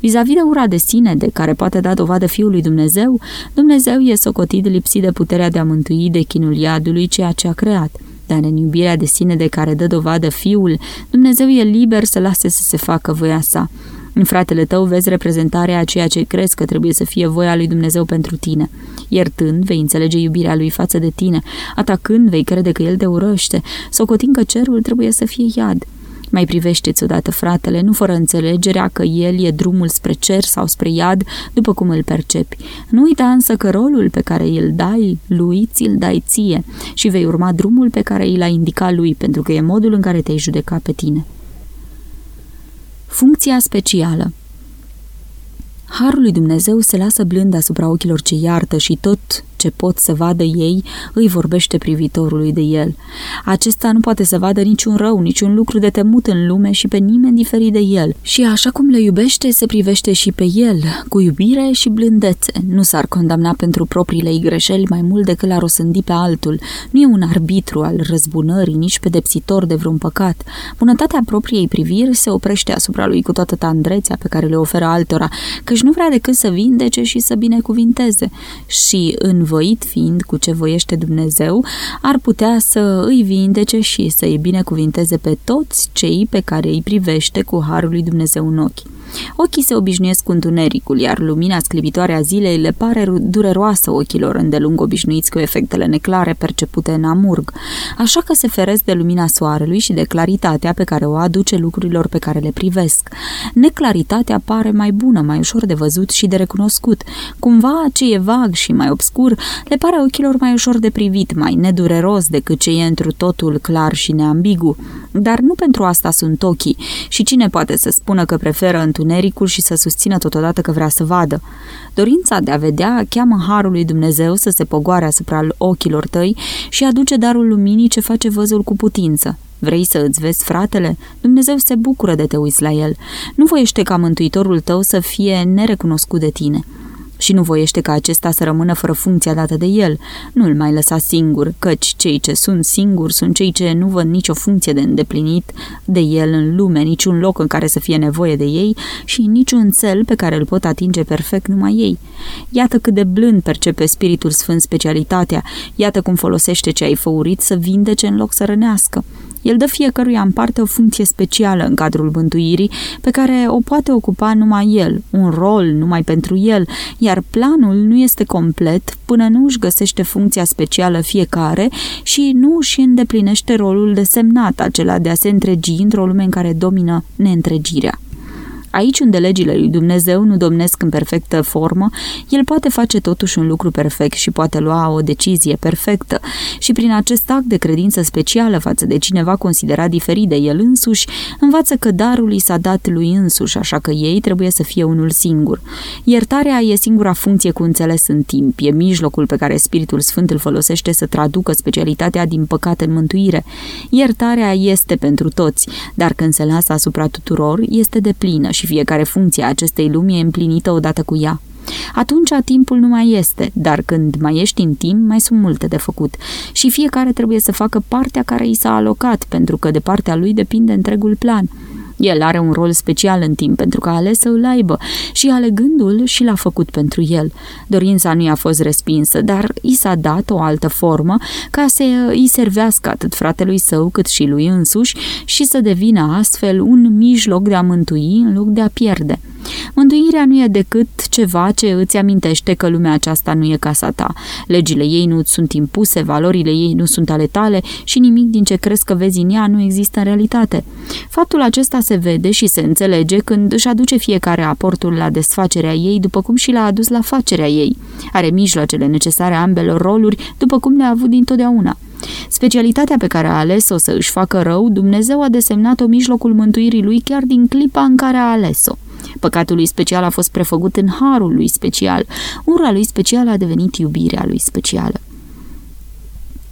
Vis-a-vis de ura de sine de care poate da dovadă Fiul lui Dumnezeu, Dumnezeu e socotit lipsit de puterea de a mântui de chinul iadului ceea ce a creat – dar în iubirea de sine de care dă dovadă Fiul, Dumnezeu e liber să lase să se facă voia sa. În fratele tău vezi reprezentarea a ceea ce crezi că trebuie să fie voia lui Dumnezeu pentru tine. Iertând, vei înțelege iubirea lui față de tine, atacând, vei crede că el te urăște, socotind că cerul trebuie să fie iad. Mai privește-ți odată fratele, nu fără înțelegerea că el e drumul spre cer sau spre iad, după cum îl percepi. Nu uita însă că rolul pe care îl dai lui, ți-l dai ție și vei urma drumul pe care îl a indicat lui, pentru că e modul în care te-ai judeca pe tine. Funcția specială Harul lui Dumnezeu se lasă blând asupra ochilor ce iartă și tot ce pot să vadă ei, îi vorbește privitorului de el. Acesta nu poate să vadă niciun rău, niciun lucru de temut în lume și pe nimeni diferit de el. Și așa cum le iubește, se privește și pe el, cu iubire și blândețe. Nu s-ar condamna pentru propriile ei greșeli mai mult decât l-ar osândi pe altul. Nu e un arbitru al răzbunării, nici pedepsitor de vreun păcat. Bunătatea propriei priviri se oprește asupra lui cu toată tandrețea pe care le oferă altora, căci nu vrea decât să vindece și să binecuvinteze. Și în învoit fiind cu ce voiește Dumnezeu, ar putea să îi vindece și să îi binecuvinteze pe toți cei pe care îi privește cu harul lui Dumnezeu în ochi. Ochii se obișnuiesc cu întunericul, iar lumina sclipitoare a zilei le pare dureroasă ochilor îndelung obișnuiți cu efectele neclare percepute în amurg, așa că se feresc de lumina soarelui și de claritatea pe care o aduce lucrurilor pe care le privesc. Neclaritatea pare mai bună, mai ușor de văzut și de recunoscut. Cumva ce e vag și mai obscur le pare ochilor mai ușor de privit, mai nedureros decât ce e întru totul clar și neambigu. Dar nu pentru asta sunt ochii și cine poate să spună că preferă întunericul și să susțină totodată că vrea să vadă. Dorința de a vedea cheamă Harul lui Dumnezeu să se pogoare asupra ochilor tăi și aduce darul luminii ce face văzul cu putință. Vrei să îți vezi fratele? Dumnezeu se bucură de te uiți la el. Nu voiește ca mântuitorul tău să fie nerecunoscut de tine. Și nu voiește ca acesta să rămână fără funcția dată de el. Nu îl mai lăsa singur, căci cei ce sunt singuri sunt cei ce nu văd nicio funcție de îndeplinit de el în lume, niciun loc în care să fie nevoie de ei și niciun cel pe care îl pot atinge perfect numai ei. Iată cât de blând percepe Spiritul Sfânt specialitatea, iată cum folosește ce ai făurit să vindece în loc să rănească. El dă fiecăruia în parte o funcție specială în cadrul mântuirii pe care o poate ocupa numai el, un rol numai pentru el, iar planul nu este complet până nu își găsește funcția specială fiecare și nu își îndeplinește rolul desemnat, acela de a se întregi într-o lume în care domină neîntregirea. Aici unde legile lui Dumnezeu nu domnesc în perfectă formă, el poate face totuși un lucru perfect și poate lua o decizie perfectă și prin acest act de credință specială față de cineva considerat diferit de el însuși, învață că darul i s-a dat lui însuși, așa că ei trebuie să fie unul singur. Iertarea e singura funcție cu înțeles în timp, e mijlocul pe care Spiritul Sfânt îl folosește să traducă specialitatea din păcat în mântuire. Iertarea este pentru toți, dar când se lasă asupra tuturor, este de plină și fiecare funcție a acestei lumi e împlinită odată cu ea. Atunci timpul nu mai este, dar când mai ești în timp, mai sunt multe de făcut și fiecare trebuie să facă partea care i s-a alocat, pentru că de partea lui depinde întregul plan. El are un rol special în timp pentru că a ales să îl aibă și alegându-l și l-a făcut pentru el. Dorința nu i-a fost respinsă, dar i s-a dat o altă formă ca să îi servească atât fratelui său cât și lui însuși și să devină astfel un mijloc de a mântui în loc de a pierde. Mântuirea nu e decât ceva ce îți amintește că lumea aceasta nu e casa ta. Legile ei nu îți sunt impuse, valorile ei nu sunt ale tale și nimic din ce crezi că vezi în ea nu există în realitate. Faptul acesta se vede și se înțelege când își aduce fiecare aportul la desfacerea ei, după cum și l-a adus la facerea ei. Are mijloacele necesare ambelor roluri, după cum le-a avut dintotdeauna. Specialitatea pe care a ales-o să își facă rău, Dumnezeu a desemnat-o mijlocul mântuirii lui chiar din clipa în care a ales-o. Păcatul lui special a fost prefăcut în harul lui special. Ura lui special a devenit iubirea lui specială.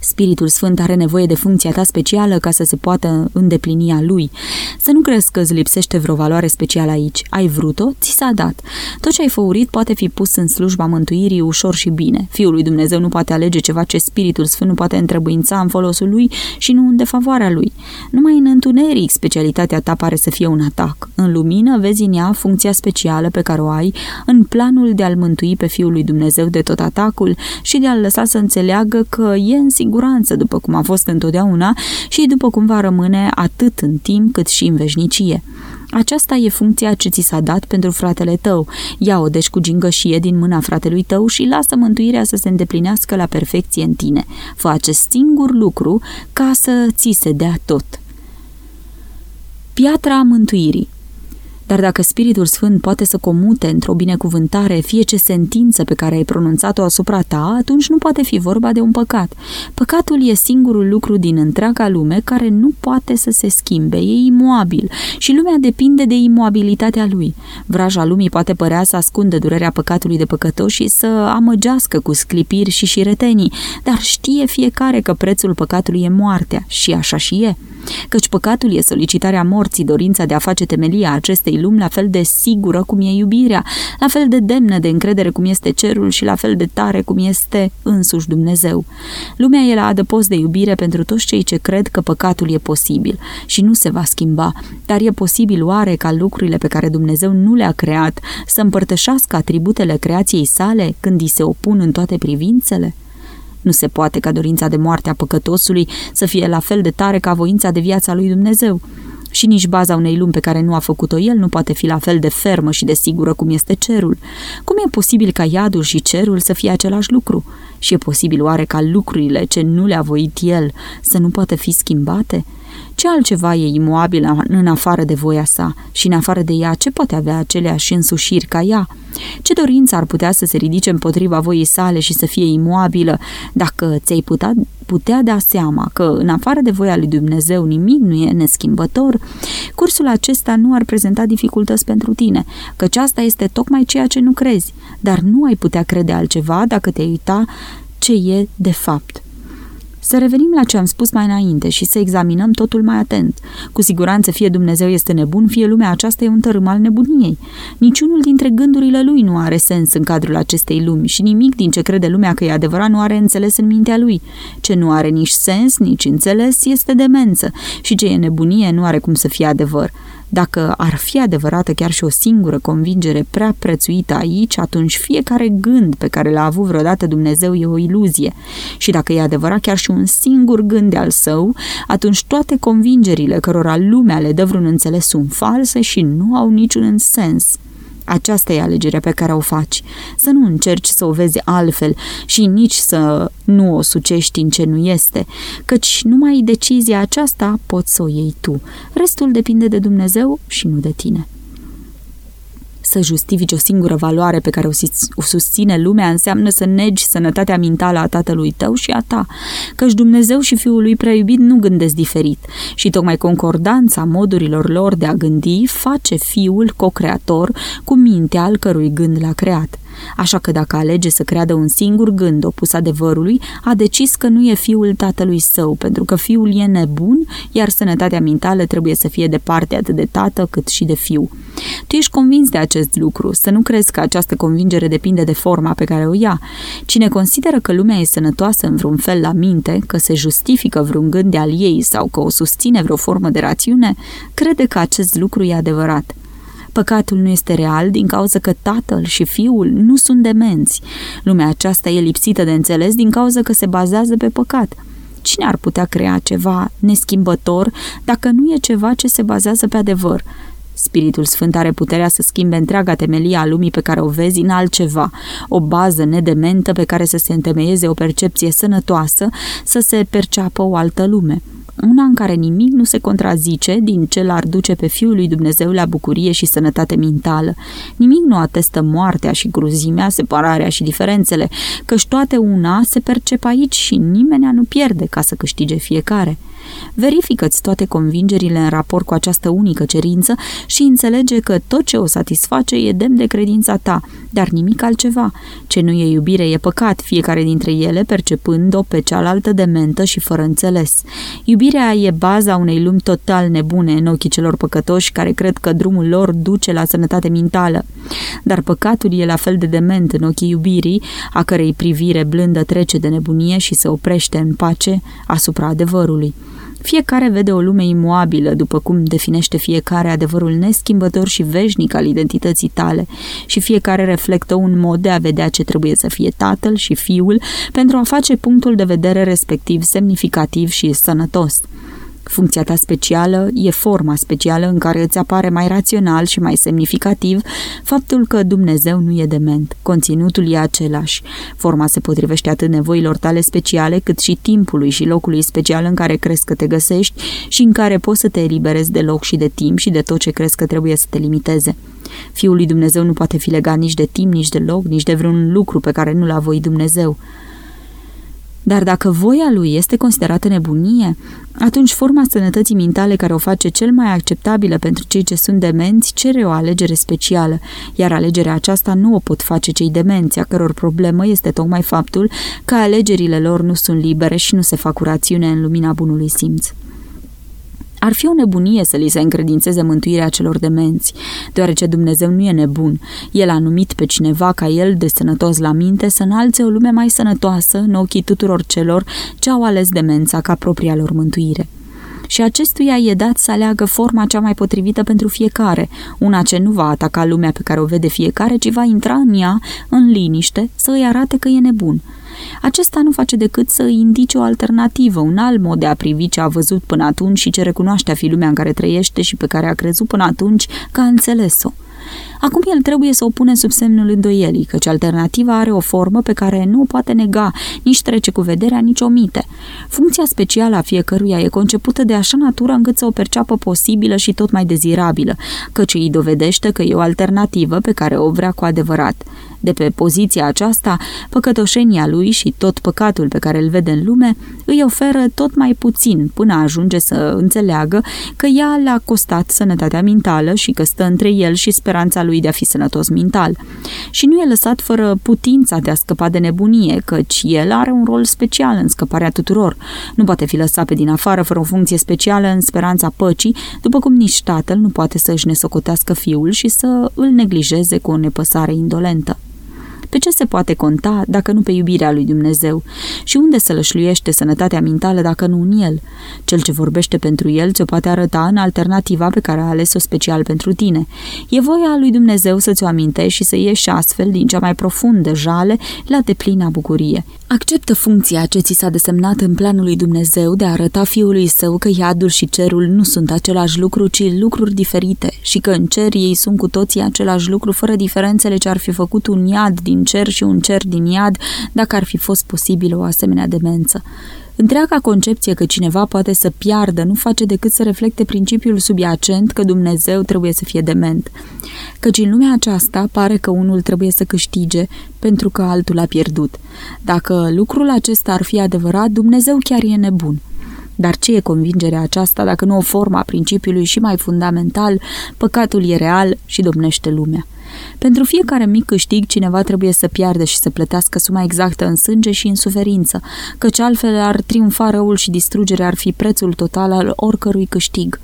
Spiritul Sfânt are nevoie de funcția ta specială ca să se poată îndeplini a lui. Să nu crezi că îți lipsește vreo valoare specială aici. Ai vrut-o, ți s-a dat. Tot ce ai făurit poate fi pus în slujba mântuirii ușor și bine. Fiul lui Dumnezeu nu poate alege ceva ce Spiritul Sfânt nu poate întrebuința în folosul lui și nu în defavoarea lui. Numai în întuneric specialitatea ta pare să fie un atac. În lumină vezi în ea funcția specială pe care o ai în planul de a-l mântui pe Fiul lui Dumnezeu de tot atacul și de a-l lăsa să înțeleagă că e în siguranță siguranță, după cum a fost întotdeauna și după cum va rămâne atât în timp cât și în veșnicie. Aceasta e funcția ce ți s-a dat pentru fratele tău. Ia-o deci cu gingășie din mâna fratelui tău și lasă mântuirea să se îndeplinească la perfecție în tine. Fă acest singur lucru ca să ți se dea tot. Piatra mântuirii dar dacă Spiritul Sfânt poate să comute într-o binecuvântare fie ce sentință pe care ai pronunțat-o asupra ta, atunci nu poate fi vorba de un păcat. Păcatul e singurul lucru din întreaga lume care nu poate să se schimbe, e imoabil și lumea depinde de imoabilitatea lui. Vraja lumii poate părea să ascundă durerea păcatului de păcătos și să amăgească cu sclipiri și șiretenii, dar știe fiecare că prețul păcatului e moartea și așa și e căci păcatul e solicitarea morții, dorința de a face temelia acestei lumi la fel de sigură cum e iubirea, la fel de demnă de încredere cum este cerul și la fel de tare cum este însuși Dumnezeu. Lumea e la adăpost de iubire pentru toți cei ce cred că păcatul e posibil și nu se va schimba, dar e posibil oare ca lucrurile pe care Dumnezeu nu le-a creat să împărtășească atributele creației sale când îi se opun în toate privințele? Nu se poate ca dorința de moarte a păcătosului să fie la fel de tare ca voința de viața lui Dumnezeu. Și nici baza unei lumi pe care nu a făcut-o el nu poate fi la fel de fermă și de sigură cum este cerul. Cum e posibil ca iadul și cerul să fie același lucru? Și e posibil oare ca lucrurile ce nu le-a voit el să nu poată fi schimbate? Ce altceva e imoabil în afară de voia sa și în afară de ea ce poate avea aceleași însușiri ca ea? Ce dorință ar putea să se ridice împotriva voii sale și să fie imoabilă dacă ți-ai putea, putea da seama că în afară de voia lui Dumnezeu nimic nu e neschimbător, cursul acesta nu ar prezenta dificultăți pentru tine, căci asta este tocmai ceea ce nu crezi, dar nu ai putea crede altceva dacă te-ai uita ce e de fapt. Să revenim la ce am spus mai înainte și să examinăm totul mai atent. Cu siguranță fie Dumnezeu este nebun, fie lumea aceasta e un tărâm al nebuniei. Niciunul dintre gândurile lui nu are sens în cadrul acestei lumi și nimic din ce crede lumea că e adevărat nu are înțeles în mintea lui. Ce nu are nici sens, nici înțeles, este demență și ce e nebunie nu are cum să fie adevăr. Dacă ar fi adevărată chiar și o singură convingere prea prețuită aici, atunci fiecare gând pe care l-a avut vreodată Dumnezeu e o iluzie. Și dacă e adevărat chiar și un singur gând de al său, atunci toate convingerile cărora lumea le dă vreun înțeles sunt false și nu au niciun sens. Aceasta e alegerea pe care o faci. Să nu încerci să o vezi altfel și nici să nu o sucești în ce nu este, căci numai decizia aceasta poți să o iei tu. Restul depinde de Dumnezeu și nu de tine să justifici o singură valoare pe care o susține lumea înseamnă să negi sănătatea mentală a tatălui tău și a ta, căci Dumnezeu și Fiul lui preiubit nu gândesc diferit și tocmai concordanța modurilor lor de a gândi face Fiul co-creator cu mintea al cărui gând l-a creat. Așa că dacă alege să creadă un singur gând opus adevărului, a decis că nu e fiul tatălui său, pentru că fiul e nebun, iar sănătatea mentală trebuie să fie de parte atât de tată cât și de fiu. Tu ești convins de acest lucru, să nu crezi că această convingere depinde de forma pe care o ia. Cine consideră că lumea e sănătoasă în vreun fel la minte, că se justifică vreun gând de al ei sau că o susține vreo formă de rațiune, crede că acest lucru e adevărat. Păcatul nu este real din cauza că tatăl și fiul nu sunt demenți. Lumea aceasta e lipsită de înțeles din cauza că se bazează pe păcat. Cine ar putea crea ceva neschimbător dacă nu e ceva ce se bazează pe adevăr? Spiritul Sfânt are puterea să schimbe întreaga temelie a lumii pe care o vezi în altceva, o bază nedementă pe care să se întemeieze o percepție sănătoasă, să se perceapă o altă lume una în care nimic nu se contrazice din ce l-ar duce pe Fiul lui Dumnezeu la bucurie și sănătate mentală. Nimic nu atestă moartea și gruzimea, separarea și diferențele, căci toate una se percep aici și nimeni nu pierde ca să câștige fiecare. Verifică-ți toate convingerile în raport cu această unică cerință și înțelege că tot ce o satisface e demn de credința ta, dar nimic altceva. Ce nu e iubire e păcat, fiecare dintre ele percepând-o pe cealaltă dementă și fără înțeles. Iubirea e baza unei lumi total nebune în ochii celor păcătoși care cred că drumul lor duce la sănătate mentală. Dar păcatul e la fel de dement în ochii iubirii, a cărei privire blândă trece de nebunie și se oprește în pace asupra adevărului. Fiecare vede o lume imoabilă, după cum definește fiecare adevărul neschimbător și veșnic al identității tale, și fiecare reflectă un mod de a vedea ce trebuie să fie tatăl și fiul pentru a face punctul de vedere respectiv semnificativ și sănătos. Funcția ta specială e forma specială în care îți apare mai rațional și mai semnificativ faptul că Dumnezeu nu e dement. Conținutul e același. Forma se potrivește atât nevoilor tale speciale, cât și timpului și locului special în care crezi că te găsești și în care poți să te eliberezi de loc și de timp și de tot ce crezi că trebuie să te limiteze. Fiul lui Dumnezeu nu poate fi legat nici de timp, nici de loc, nici de vreun lucru pe care nu l-a voit Dumnezeu. Dar dacă voia lui este considerată nebunie, atunci forma sănătății mentale care o face cel mai acceptabilă pentru cei ce sunt demenți cere o alegere specială, iar alegerea aceasta nu o pot face cei demenți, a căror problemă este tocmai faptul că alegerile lor nu sunt libere și nu se fac cu rațiune în lumina bunului simț. Ar fi o nebunie să li se încredințeze mântuirea celor demenți, deoarece Dumnezeu nu e nebun. El a numit pe cineva ca el de sănătos la minte să înalțe o lume mai sănătoasă în ochii tuturor celor ce au ales demența ca propria lor mântuire și acestuia e dat să aleagă forma cea mai potrivită pentru fiecare, una ce nu va ataca lumea pe care o vede fiecare, ci va intra în ea, în liniște, să îi arate că e nebun. Acesta nu face decât să îi indice o alternativă, un alt mod de a privi ce a văzut până atunci și ce recunoaște a fi lumea în care trăiește și pe care a crezut până atunci că a înțeles-o. Acum el trebuie să o pune sub semnul îndoielii, căci alternativa are o formă pe care nu o poate nega, nici trece cu vederea, nici omite. Funcția specială a fiecăruia e concepută de așa natură încât să o perceapă posibilă și tot mai dezirabilă, căci îi dovedește că e o alternativă pe care o vrea cu adevărat. De pe poziția aceasta, păcătoșenia lui și tot păcatul pe care îl vede în lume îi oferă tot mai puțin până ajunge să înțeleagă că ea l-a costat sănătatea mentală și că stă între el și speranța lui de a fi sănătos mental. Și nu e lăsat fără putința de a scăpa de nebunie, căci el are un rol special în scăparea tuturor. Nu poate fi lăsat pe din afară fără o funcție specială în speranța păcii, după cum nici tatăl nu poate să își nesocotească fiul și să îl neglijeze cu o nepăsare indolentă. Pe ce se poate conta dacă nu pe iubirea lui Dumnezeu? Și unde se lășluiește sănătatea mentală dacă nu în el? Cel ce vorbește pentru el ți-o poate arăta în alternativa pe care a ales-o special pentru tine. E voia lui Dumnezeu să ți-o amintești și să ieși astfel din cea mai profundă jale la deplina bucurie. Acceptă funcția ce ți s-a desemnat în planul lui Dumnezeu de a arăta fiului său că iadul și cerul nu sunt același lucru, ci lucruri diferite și că în cer ei sunt cu toții același lucru fără diferențele ce ar fi făcut un iad din cer și un cer din iad dacă ar fi fost posibil o asemenea demență. Întreaga concepție că cineva poate să piardă nu face decât să reflecte principiul subiacent că Dumnezeu trebuie să fie dement. Căci în lumea aceasta pare că unul trebuie să câștige pentru că altul a pierdut. Dacă lucrul acesta ar fi adevărat, Dumnezeu chiar e nebun. Dar ce e convingerea aceasta dacă nu o formă a principiului și mai fundamental, păcatul e real și domnește lumea? Pentru fiecare mic câștig, cineva trebuie să piardă și să plătească suma exactă în sânge și în suferință, căci altfel ar triumfa răul și distrugerea ar fi prețul total al oricărui câștig.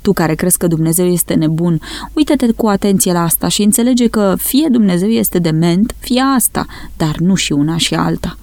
Tu care crezi că Dumnezeu este nebun, uită-te cu atenție la asta și înțelege că fie Dumnezeu este dement, fie asta, dar nu și una și alta.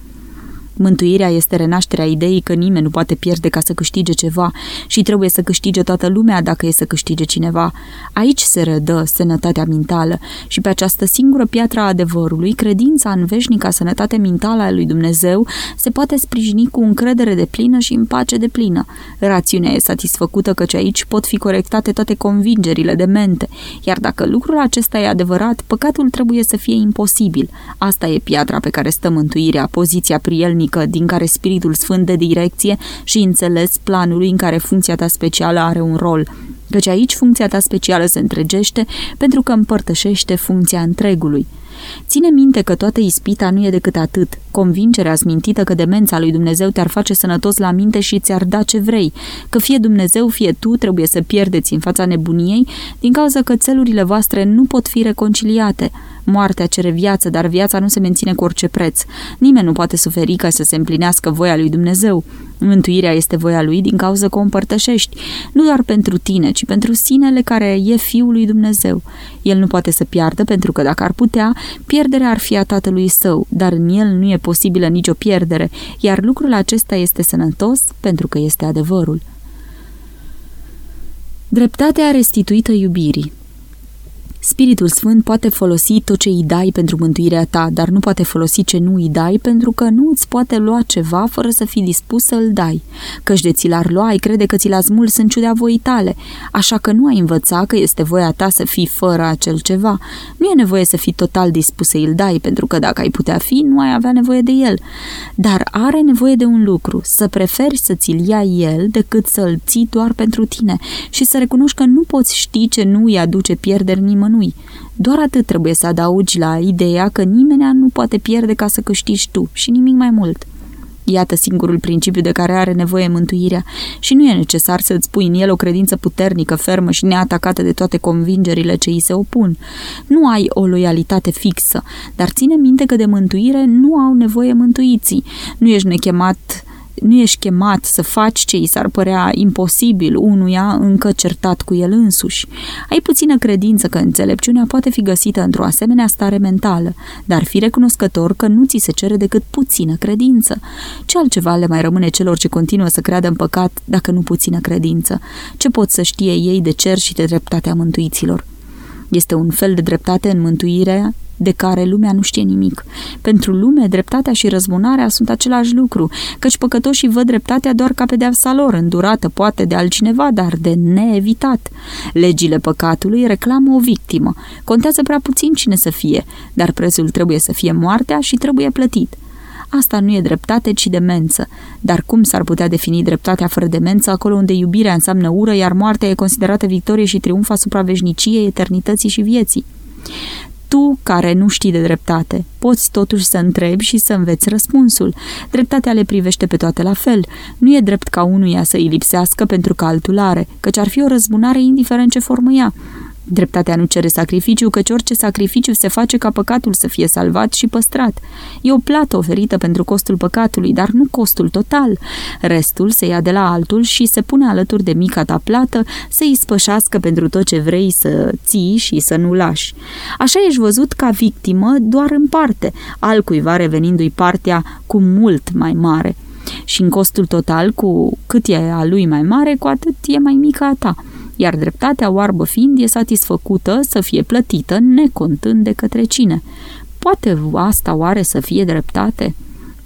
Mântuirea este renașterea ideii că nimeni nu poate pierde ca să câștige ceva și trebuie să câștige toată lumea dacă e să câștige cineva. Aici se rădă sănătatea mentală și pe această singură piatră a adevărului, credința în veșnica sănătate mentală a lui Dumnezeu se poate sprijini cu încredere de plină și în pace de plină. Rațiunea e satisfăcută căci aici pot fi corectate toate convingerile de mente, iar dacă lucrul acesta e adevărat, păcatul trebuie să fie imposibil. Asta e piatra pe care stă mântuirea, poziția prielnică unică din care Spiritul Sfânt de direcție și înțeles planului în care funcția ta specială are un rol, căci aici funcția ta specială se întregește pentru că împărtășește funcția întregului. Ține minte că toată ispita nu e decât atât, convingerea smintită că demența lui Dumnezeu te-ar face sănătos la minte și ți-ar da ce vrei, că fie Dumnezeu, fie tu trebuie să pierdeți în fața nebuniei din cauza că țelurile voastre nu pot fi reconciliate – Moartea cere viață, dar viața nu se menține cu orice preț. Nimeni nu poate suferi ca să se împlinească voia lui Dumnezeu. Mântuirea este voia lui din cauza că o împărtășești, nu doar pentru tine, ci pentru sinele care e Fiul lui Dumnezeu. El nu poate să piardă pentru că dacă ar putea, pierderea ar fi a tatălui său, dar în el nu e posibilă nicio pierdere, iar lucrul acesta este sănătos pentru că este adevărul. Dreptatea restituită iubirii Spiritul Sfânt poate folosi tot ce îi dai pentru mântuirea ta, dar nu poate folosi ce nu îi dai pentru că nu îți poate lua ceva fără să fii dispus să-l dai. Căci de ți l-ar lua, ai crede că ți l-a smuls în ciudea voii tale, așa că nu ai învăța că este voia ta să fii fără acel ceva. Nu e nevoie să fii total dispus să îl dai, pentru că dacă ai putea fi, nu ai avea nevoie de el. Dar are nevoie de un lucru, să preferi să ți-l ia el decât să-l ții doar pentru tine și să recunoști că nu poți ști ce nu îi aduce pierderi nimănui nimănui. Doar atât trebuie să adaugi la ideea că nimeni nu poate pierde ca să câștigi tu și nimic mai mult. Iată singurul principiu de care are nevoie mântuirea și nu e necesar să-ți pui în el o credință puternică, fermă și neatacată de toate convingerile ce îi se opun. Nu ai o loialitate fixă, dar ține minte că de mântuire nu au nevoie mântuiții. Nu ești nechemat nu ești chemat să faci ce i s-ar părea imposibil unuia încă certat cu el însuși. Ai puțină credință că înțelepciunea poate fi găsită într-o asemenea stare mentală, dar fi recunoscător că nu ți se cere decât puțină credință. Ce altceva le mai rămâne celor ce continuă să creadă în păcat dacă nu puțină credință? Ce pot să știe ei de cer și de dreptatea mântuiților? Este un fel de dreptate în mântuirea de care lumea nu știe nimic. Pentru lume, dreptatea și răzbunarea sunt același lucru, căci păcătoșii văd dreptatea doar ca pedeapsa lor, îndurată poate de altcineva, dar de neevitat. Legile păcatului reclamă o victimă. Contează prea puțin cine să fie, dar prețul trebuie să fie moartea și trebuie plătit. Asta nu e dreptate, ci demență. Dar cum s-ar putea defini dreptatea fără demență acolo unde iubirea înseamnă ură, iar moartea e considerată victorie și triumf asupra veșniciei, eternității și vieții? Tu, care nu știi de dreptate, poți totuși să întrebi și să înveți răspunsul. Dreptatea le privește pe toate la fel. Nu e drept ca unuia să îi lipsească pentru că altul are, căci ar fi o răzbunare indiferent ce formă ea. Dreptatea nu cere sacrificiu, căci orice sacrificiu se face ca păcatul să fie salvat și păstrat. E o plată oferită pentru costul păcatului, dar nu costul total. Restul se ia de la altul și se pune alături de mica ta plată să îi spășească pentru tot ce vrei să ții și să nu lași. Așa ești văzut ca victimă doar în parte, al cuiva revenindu-i partea cu mult mai mare. Și în costul total, cu cât e a lui mai mare, cu atât e mai mică a ta iar dreptatea oarbă fiind e satisfăcută să fie plătită necontând de către cine. Poate asta oare să fie dreptate?"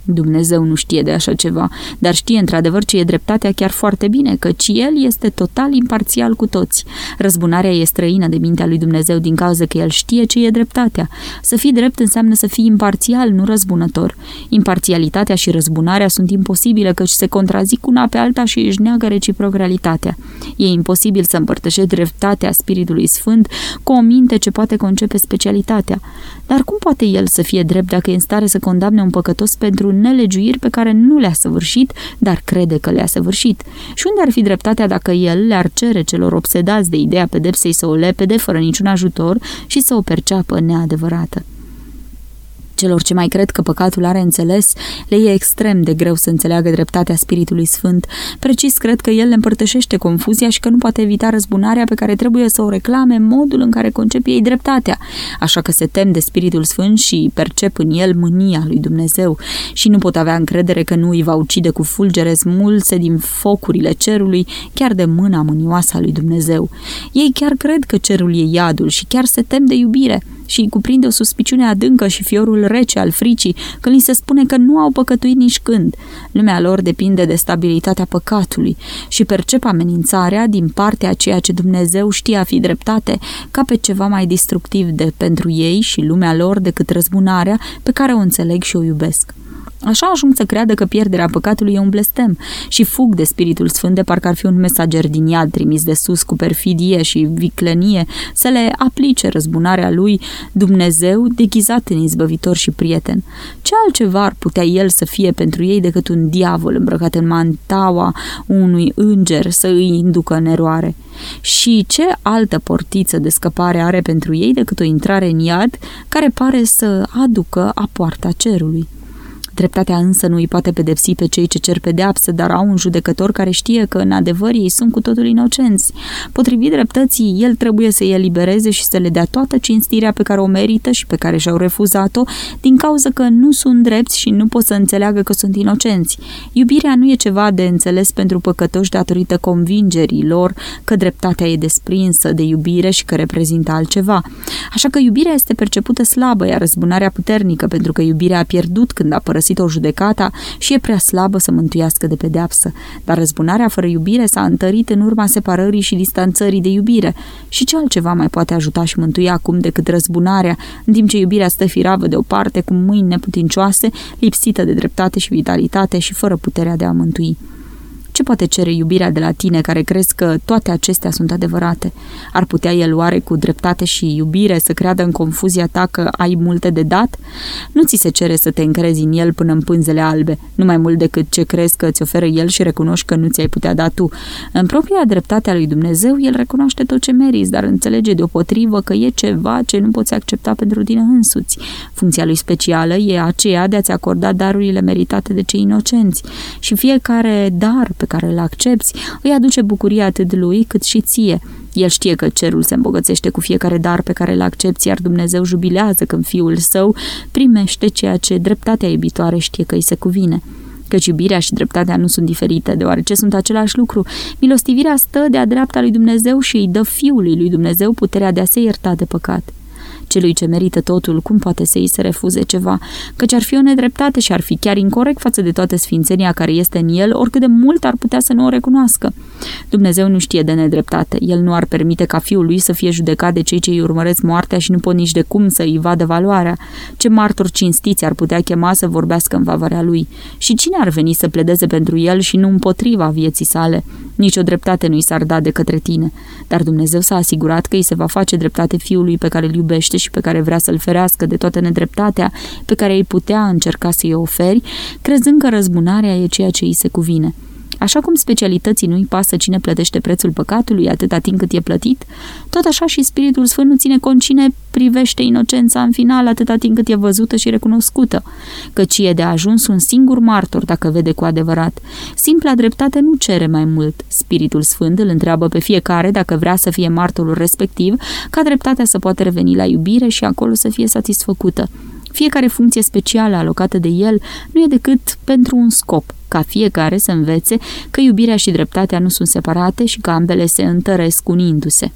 Dumnezeu nu știe de așa ceva, dar știe într-adevăr ce e dreptatea chiar foarte bine, căci El este total imparțial cu toți. Răzbunarea e străină de mintea lui Dumnezeu din cauza că El știe ce e dreptatea. Să fii drept înseamnă să fii imparțial, nu răzbunător. Imparțialitatea și răzbunarea sunt imposibile, căci se contrazic una pe alta și își neagă reciproc realitatea. E imposibil să împărtășești dreptatea Spiritului Sfânt cu o minte ce poate concepe specialitatea. Dar cum poate El să fie drept dacă e în stare să condamne un păcătos pentru nelegiuiri pe care nu le-a săvârșit, dar crede că le-a săvârșit. Și unde ar fi dreptatea dacă el le-ar cere celor obsedați de ideea pedepsei să o lepede fără niciun ajutor și să o perceapă neadevărată? Celor ce mai cred că păcatul are înțeles, le e extrem de greu să înțeleagă dreptatea Spiritului Sfânt. Precis cred că el le împărtășește confuzia și că nu poate evita răzbunarea pe care trebuie să o reclame modul în care concep ei dreptatea. Așa că se tem de Spiritul Sfânt și percep în el mânia lui Dumnezeu și nu pot avea încredere că nu îi va ucide cu fulgere smulse din focurile cerului, chiar de mâna mânioasă a lui Dumnezeu. Ei chiar cred că cerul e iadul și chiar se tem de iubire și îi cuprinde o suspiciune adâncă și fiorul rece al fricii când li se spune că nu au păcătuit nici când. Lumea lor depinde de stabilitatea păcatului și percep amenințarea din partea a ceea ce Dumnezeu știe a fi dreptate ca pe ceva mai destructiv de pentru ei și lumea lor decât răzbunarea pe care o înțeleg și o iubesc. Așa ajung să creadă că pierderea păcatului e un blestem și fug de Spiritul Sfânt de parcă ar fi un mesager din iad trimis de sus cu perfidie și viclenie să le aplice răzbunarea lui Dumnezeu deghizat în izbăvitor și prieten. Ce altceva ar putea el să fie pentru ei decât un diavol îmbrăcat în mantaua unui înger să îi inducă în eroare? Și ce altă portiță de scăpare are pentru ei decât o intrare în iad care pare să aducă a poarta cerului? Dreptatea însă nu îi poate pedepsi pe cei ce cer pedeapsă, dar au un judecător care știe că, în adevăr, ei sunt cu totul inocenți. Potrivit dreptății, el trebuie să-i elibereze și să le dea toată cinstirea pe care o merită și pe care și-au refuzat-o, din cauza că nu sunt drepți și nu pot să înțeleagă că sunt inocenți. Iubirea nu e ceva de înțeles pentru păcătoși datorită convingerii lor că dreptatea e desprinsă de iubire și că reprezintă altceva. Așa că iubirea este percepută slabă, iar răzbunarea puternică, pentru că iubirea a pierdut când a părăsit părăsit-o judecata și e prea slabă să mântuiască de pedeapsă, dar răzbunarea fără iubire s-a întărit în urma separării și distanțării de iubire. Și ce altceva mai poate ajuta și mântui acum decât răzbunarea, în timp ce iubirea stă firavă deoparte cu mâini neputincioase, lipsită de dreptate și vitalitate și fără puterea de a mântui. Ce poate cere iubirea de la tine care crezi că toate acestea sunt adevărate? Ar putea el oare cu dreptate și iubire să creadă în confuzia ta că ai multe de dat? Nu ți se cere să te încrezi în el până în pânzele albe, nu mai mult decât ce crezi că îți oferă el și recunoști că nu ți-ai putea da tu. În propria dreptate a lui Dumnezeu, el recunoaște tot ce meriți, dar înțelege deopotrivă că e ceva ce nu poți accepta pentru tine însuți. Funcția lui specială e aceea de a-ți acorda darurile meritate de cei inocenți și fiecare dar pe care îl accepti îi aduce bucurie atât lui cât și ție. El știe că cerul se îmbogățește cu fiecare dar pe care îl accepti, iar Dumnezeu jubilează când fiul său primește ceea ce dreptatea iubitoare știe că îi se cuvine căci iubirea și dreptatea nu sunt diferite, deoarece sunt același lucru. Milostivirea stă de-a dreapta lui Dumnezeu și îi dă fiului lui Dumnezeu puterea de a se ierta de păcat. Celui ce merită totul, cum poate să îi se refuze ceva? Căci ar fi o nedreptate și ar fi chiar incorrect față de toată sfințenia care este în el, oricât de mult ar putea să nu o recunoască. Dumnezeu nu știe de nedreptate. El nu ar permite ca fiul lui să fie judecat de cei ce îi urmăresc moartea și nu pot nici de cum să îi vadă valoarea. Ce martori cinstiți ar putea chema să vorbească în favoarea lui? Și cine ar veni să pledeze pentru el și nu împotriva vieții sale? Nici o dreptate nu i s-ar da de către tine. Dar Dumnezeu s-a asigurat că îi se va face dreptate fiului pe care îl iubește și pe care vrea să-l ferească de toată nedreptatea pe care îi putea încerca să-i oferi, crezând că răzbunarea e ceea ce îi se cuvine. Așa cum specialității nu-i pasă cine plătește prețul păcatului atâta timp cât e plătit, tot așa și Spiritul Sfânt nu ține cont cine privește inocența în final atâta timp cât e văzută și recunoscută, căci e de ajuns un singur martor dacă vede cu adevărat. Simpla dreptate nu cere mai mult. Spiritul Sfânt îl întreabă pe fiecare dacă vrea să fie martorul respectiv, ca dreptatea să poată reveni la iubire și acolo să fie satisfăcută. Fiecare funcție specială alocată de el nu e decât pentru un scop, ca fiecare să învețe că iubirea și dreptatea nu sunt separate și că ambele se întăresc unindu-se.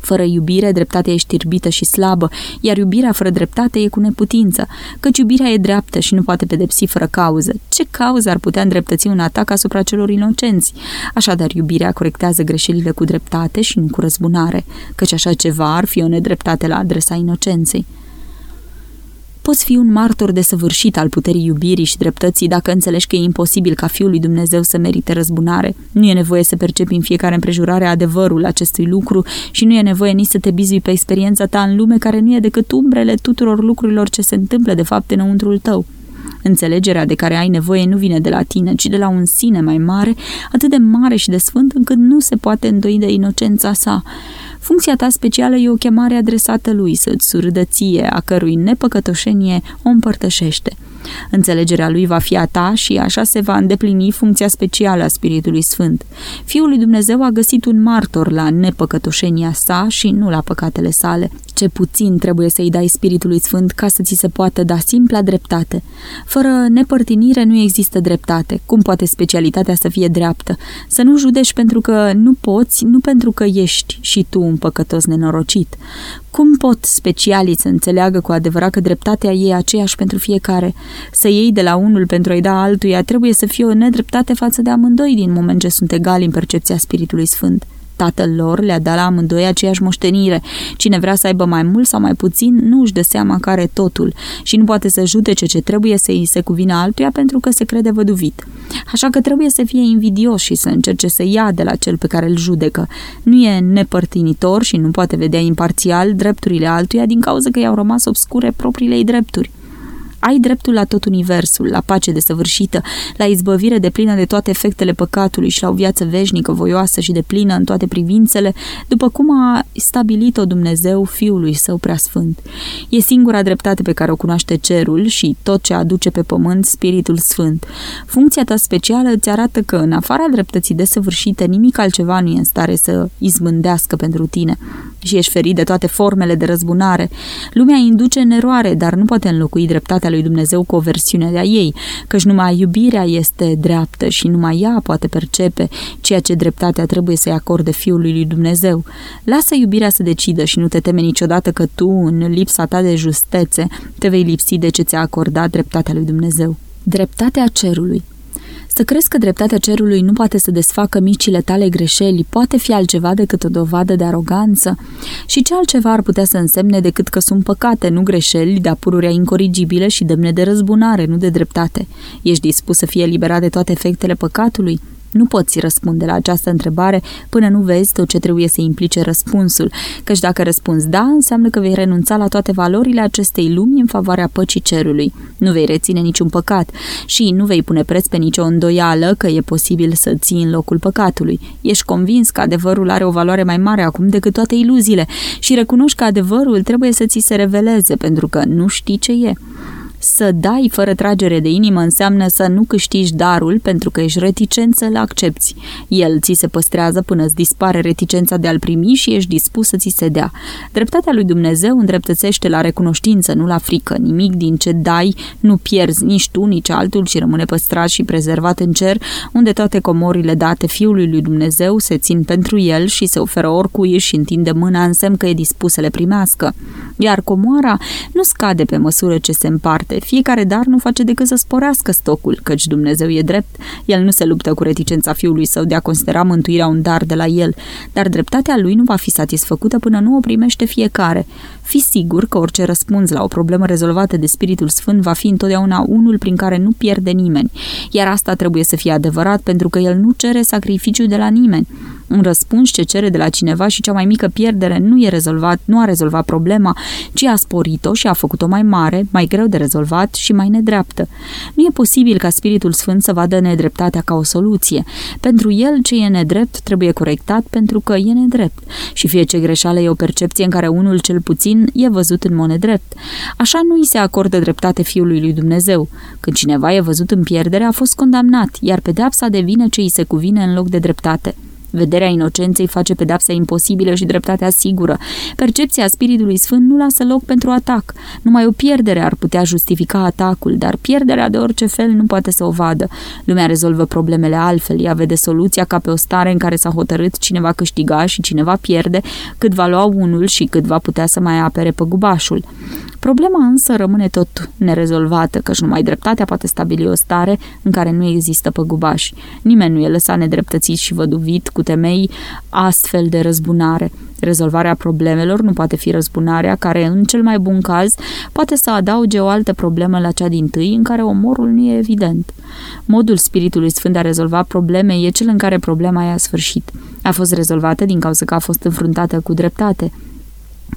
Fără iubire, dreptatea e știrbită și slabă, iar iubirea fără dreptate e cu neputință, căci iubirea e dreaptă și nu poate pedepsi fără cauză. Ce cauză ar putea îndreptăți un atac asupra celor inocenți? Așadar, iubirea corectează greșelile cu dreptate și nu cu răzbunare, căci așa ceva ar fi o nedreptate la adresa inocenței. Poți fi un martor desăvârșit al puterii iubirii și dreptății dacă înțelegi că e imposibil ca Fiul lui Dumnezeu să merite răzbunare. Nu e nevoie să percepi în fiecare împrejurare adevărul acestui lucru și nu e nevoie nici să te bizui pe experiența ta în lume care nu e decât umbrele tuturor lucrurilor ce se întâmplă de fapt înăuntrul tău. Înțelegerea de care ai nevoie nu vine de la tine, ci de la un sine mai mare, atât de mare și de sfânt încât nu se poate îndoi de inocența sa. Funcția ta specială e o chemare adresată lui să-ți surâdă ție, a cărui nepăcătoșenie o împărtășește. Înțelegerea lui va fi a ta și așa se va îndeplini funcția specială a Spiritului Sfânt. Fiul lui Dumnezeu a găsit un martor la nepăcătoșenia sa și nu la păcatele sale. Ce puțin trebuie să-i dai Spiritului Sfânt ca să ți se poată da simpla dreptate. Fără nepărtinire nu există dreptate. Cum poate specialitatea să fie dreaptă? Să nu judești pentru că nu poți, nu pentru că ești și tu un păcătos nenorocit. Cum pot specialii să înțeleagă cu adevărat că dreptatea e aceeași pentru fiecare? Să iei de la unul pentru a-i da altuia trebuie să fie o nedreptate față de amândoi din moment ce sunt egali în percepția Spiritului Sfânt. Tatăl lor le-a dat la amândoi aceeași moștenire. Cine vrea să aibă mai mult sau mai puțin, nu își dă seama că are totul și nu poate să judece ce trebuie să îi se cuvină altuia pentru că se crede văduvit. Așa că trebuie să fie invidios și să încerce să ia de la cel pe care îl judecă. Nu e nepărtinitor și nu poate vedea imparțial drepturile altuia din cauza că i-au rămas obscure propriile drepturi. Ai dreptul la tot universul, la pace desăvârșită, la izbăvire de plină de toate efectele păcatului și la o viață veșnică, voioasă și de plină în toate privințele, după cum a stabilit-o Dumnezeu Fiului Său preasfânt. E singura dreptate pe care o cunoaște cerul și tot ce aduce pe pământ Spiritul Sfânt. Funcția ta specială îți arată că, în afara dreptății desăvârșite, nimic altceva nu e în stare să izbândească pentru tine și ești ferit de toate formele de răzbunare. Lumea induce în eroare, dar nu poate înlocui dreptatea lui Dumnezeu cu o versiune de a ei, căci numai iubirea este dreaptă și numai ea poate percepe ceea ce dreptatea trebuie să-i acorde Fiului lui Dumnezeu. Lasă iubirea să decidă și nu te teme niciodată că tu, în lipsa ta de justețe, te vei lipsi de ce ți-a acordat dreptatea lui Dumnezeu. Dreptatea cerului să crezi că dreptatea cerului nu poate să desfacă micile tale greșeli poate fi altceva decât o dovadă de aroganță? Și ce altceva ar putea să însemne decât că sunt păcate, nu greșeli, de apururea incorigibile și demne de răzbunare, nu de dreptate? Ești dispus să fie eliberat de toate efectele păcatului? Nu poți răspunde la această întrebare până nu vezi tot ce trebuie să implice răspunsul, căci dacă răspunzi da, înseamnă că vei renunța la toate valorile acestei lumi în favoarea păcii cerului. Nu vei reține niciun păcat și nu vei pune preț pe nicio îndoială că e posibil să ții în locul păcatului. Ești convins că adevărul are o valoare mai mare acum decât toate iluziile și recunoști că adevărul trebuie să ți se reveleze pentru că nu știi ce e. Să dai fără tragere de inimă înseamnă să nu câștigi darul pentru că ești reticent să-l accepti. El ți se păstrează până îți dispare reticența de a-l primi și ești dispus să ți se dea. Dreptatea lui Dumnezeu îndreptățește la recunoștință, nu la frică. Nimic din ce dai nu pierzi nici tu, nici altul, ci rămâne păstrat și prezervat în cer, unde toate comorile date Fiului lui Dumnezeu se țin pentru el și se oferă oricui și întinde mâna în semn că e dispus să le primească. Iar comoara nu scade pe măsură ce se împarte departe. Fiecare dar nu face decât să sporească stocul, căci Dumnezeu e drept. El nu se luptă cu reticența fiului său de a considera mântuirea un dar de la el, dar dreptatea lui nu va fi satisfăcută până nu o primește fiecare. Fi sigur că orice răspuns la o problemă rezolvată de Spiritul Sfânt va fi întotdeauna unul prin care nu pierde nimeni, iar asta trebuie să fie adevărat pentru că el nu cere sacrificiu de la nimeni. Un răspuns ce cere de la cineva și cea mai mică pierdere nu e rezolvat, nu a rezolvat problema, ci a sporit-o și a făcut-o mai mare, mai greu de rezolvat și mai nedreaptă. Nu e posibil ca Spiritul Sfânt să vadă nedreptatea ca o soluție. Pentru el, ce e nedrept trebuie corectat pentru că e nedrept. Și fie ce greșeală e o percepție în care unul cel puțin e văzut în mod nedrept. Așa nu îi se acordă dreptate Fiului lui Dumnezeu. Când cineva e văzut în pierdere, a fost condamnat, iar pedeapsa devine ce îi se cuvine în loc de dreptate. Vederea inocenței face pedapsa imposibilă și dreptatea sigură. Percepția Spiritului Sfânt nu lasă loc pentru atac. Numai o pierdere ar putea justifica atacul, dar pierderea de orice fel nu poate să o vadă. Lumea rezolvă problemele altfel, ea vede soluția ca pe o stare în care s-a hotărât cine va câștiga și cine va pierde, cât va lua unul și cât va putea să mai apere păgubașul. Problema însă rămâne tot nerezolvată, căci numai dreptatea poate stabili o stare în care nu există păgubași. Nimeni nu e lăsat nedreptățit și văduvit cu temei astfel de răzbunare. Rezolvarea problemelor nu poate fi răzbunarea, care, în cel mai bun caz, poate să adauge o altă problemă la cea din tâi, în care omorul nu e evident. Modul Spiritului Sfânt de a rezolva probleme e cel în care problema i-a sfârșit. A fost rezolvată din cauza că a fost înfruntată cu dreptate.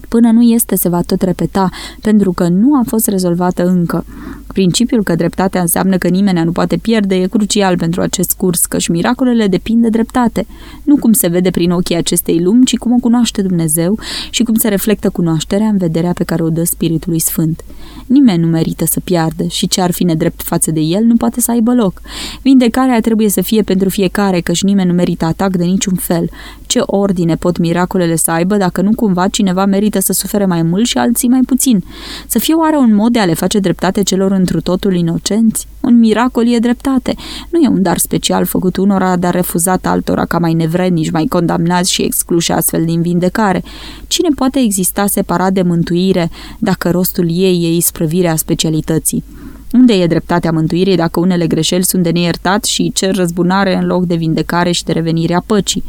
Până nu este, se va tot repeta, pentru că nu a fost rezolvată încă. Principiul că dreptatea înseamnă că nimeni nu poate pierde e crucial pentru acest curs, căci miracolele depind de dreptate. Nu cum se vede prin ochii acestei lumi, ci cum o cunoaște Dumnezeu și cum se reflectă cunoașterea în vederea pe care o dă Spiritului Sfânt. Nimeni nu merită să piardă și ce ar fi nedrept față de el nu poate să aibă loc. Vindecarea trebuie să fie pentru fiecare, căci nimeni nu merită atac de niciun fel. Ce ordine pot miracolele să aibă dacă nu cumva cineva merită să sufere mai mult și alții mai puțin? Să fie oare un mod de a le face dreptate celor întru totul inocenți? Un miracol e dreptate. Nu e un dar special făcut unora, dar refuzat altora ca mai nevrednici, mai condamnați și excluși astfel din vindecare. Cine poate exista separat de mântuire dacă rostul ei e isprăvirea specialității? Unde e dreptatea mântuirii dacă unele greșeli sunt de neiertat și cer răzbunare în loc de vindecare și de revenire a păcii?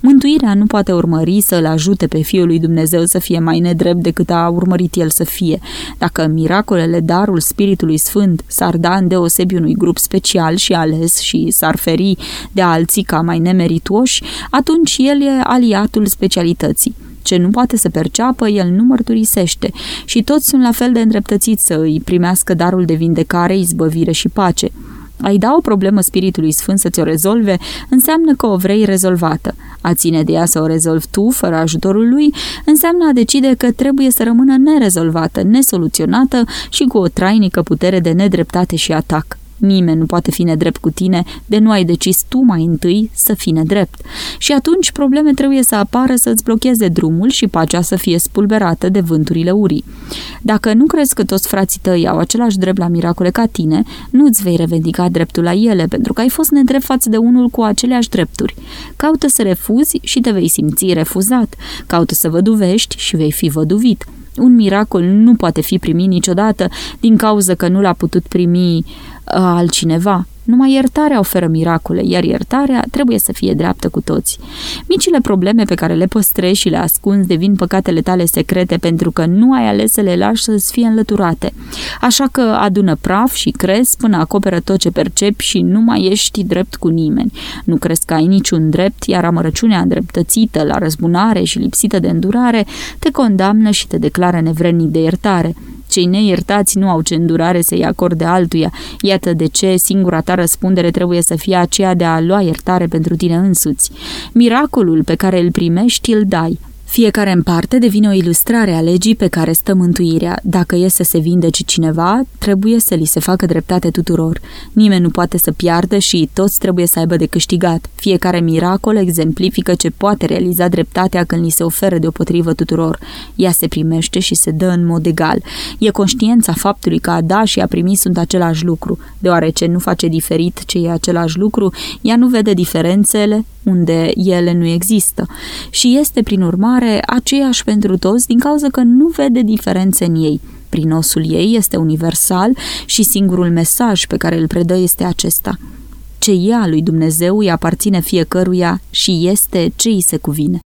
Mântuirea nu poate urmări să îl ajute pe Fiul lui Dumnezeu să fie mai nedrept decât a urmărit el să fie. Dacă miracolele, darul Spiritului Sfânt s-ar da în deosebi unui grup special și ales și s-ar feri de alții ca mai nemeritoși, atunci el e aliatul specialității. Ce nu poate să perceapă, el nu mărturisește și toți sunt la fel de îndreptățiți să îi primească darul de vindecare, izbăvire și pace. A-i da o problemă Spiritului Sfânt să ți-o rezolve înseamnă că o vrei rezolvată. A ține de ea să o rezolvi tu, fără ajutorul lui, înseamnă a decide că trebuie să rămână nerezolvată, nesoluționată și cu o trainică putere de nedreptate și atac. Nimeni nu poate fi nedrept cu tine de nu ai decis tu mai întâi să fii nedrept. Și atunci probleme trebuie să apară să-ți blocheze drumul și pacea să fie spulberată de vânturile urii. Dacă nu crezi că toți frații tăi au același drept la miracole ca tine, nu îți vei revendica dreptul la ele, pentru că ai fost nedrept față de unul cu aceleași drepturi. Caută să refuzi și te vei simți refuzat. Caută să văduvești și vei fi văduvit. Un miracol nu poate fi primit niciodată din cauza că nu l-a putut primi altcineva. Numai iertarea oferă miracole, iar iertarea trebuie să fie dreaptă cu toți. Micile probleme pe care le păstrezi și le ascunzi devin păcatele tale secrete pentru că nu ai ales să le lași să-ți fie înlăturate. Așa că adună praf și crezi până acoperă tot ce percepi și nu mai ești drept cu nimeni. Nu crezi că ai niciun drept, iar amărăciunea îndreptățită la răzbunare și lipsită de îndurare te condamnă și te declară nevrednic de iertare. Cei neiertați nu au ce îndurare să-i acorde altuia. Iată de ce singura ta răspundere trebuie să fie aceea de a lua iertare pentru tine însuți. Miracolul pe care îl primești îl dai. Fiecare în parte devine o ilustrare a legii pe care stă mântuirea. Dacă e să se vindece cineva, trebuie să li se facă dreptate tuturor. Nimeni nu poate să piardă și toți trebuie să aibă de câștigat. Fiecare miracol exemplifică ce poate realiza dreptatea când li se oferă deopotrivă tuturor. Ea se primește și se dă în mod egal. E conștiința faptului că a da și a primi sunt același lucru. Deoarece nu face diferit ce e același lucru, ea nu vede diferențele unde ele nu există. Și este, prin urmare, are aceeași pentru toți din cauza că nu vede diferențe în ei. Prinosul ei este universal și singurul mesaj pe care îl predă este acesta. Ce e a lui Dumnezeu îi aparține fiecăruia și este ce îi se cuvine.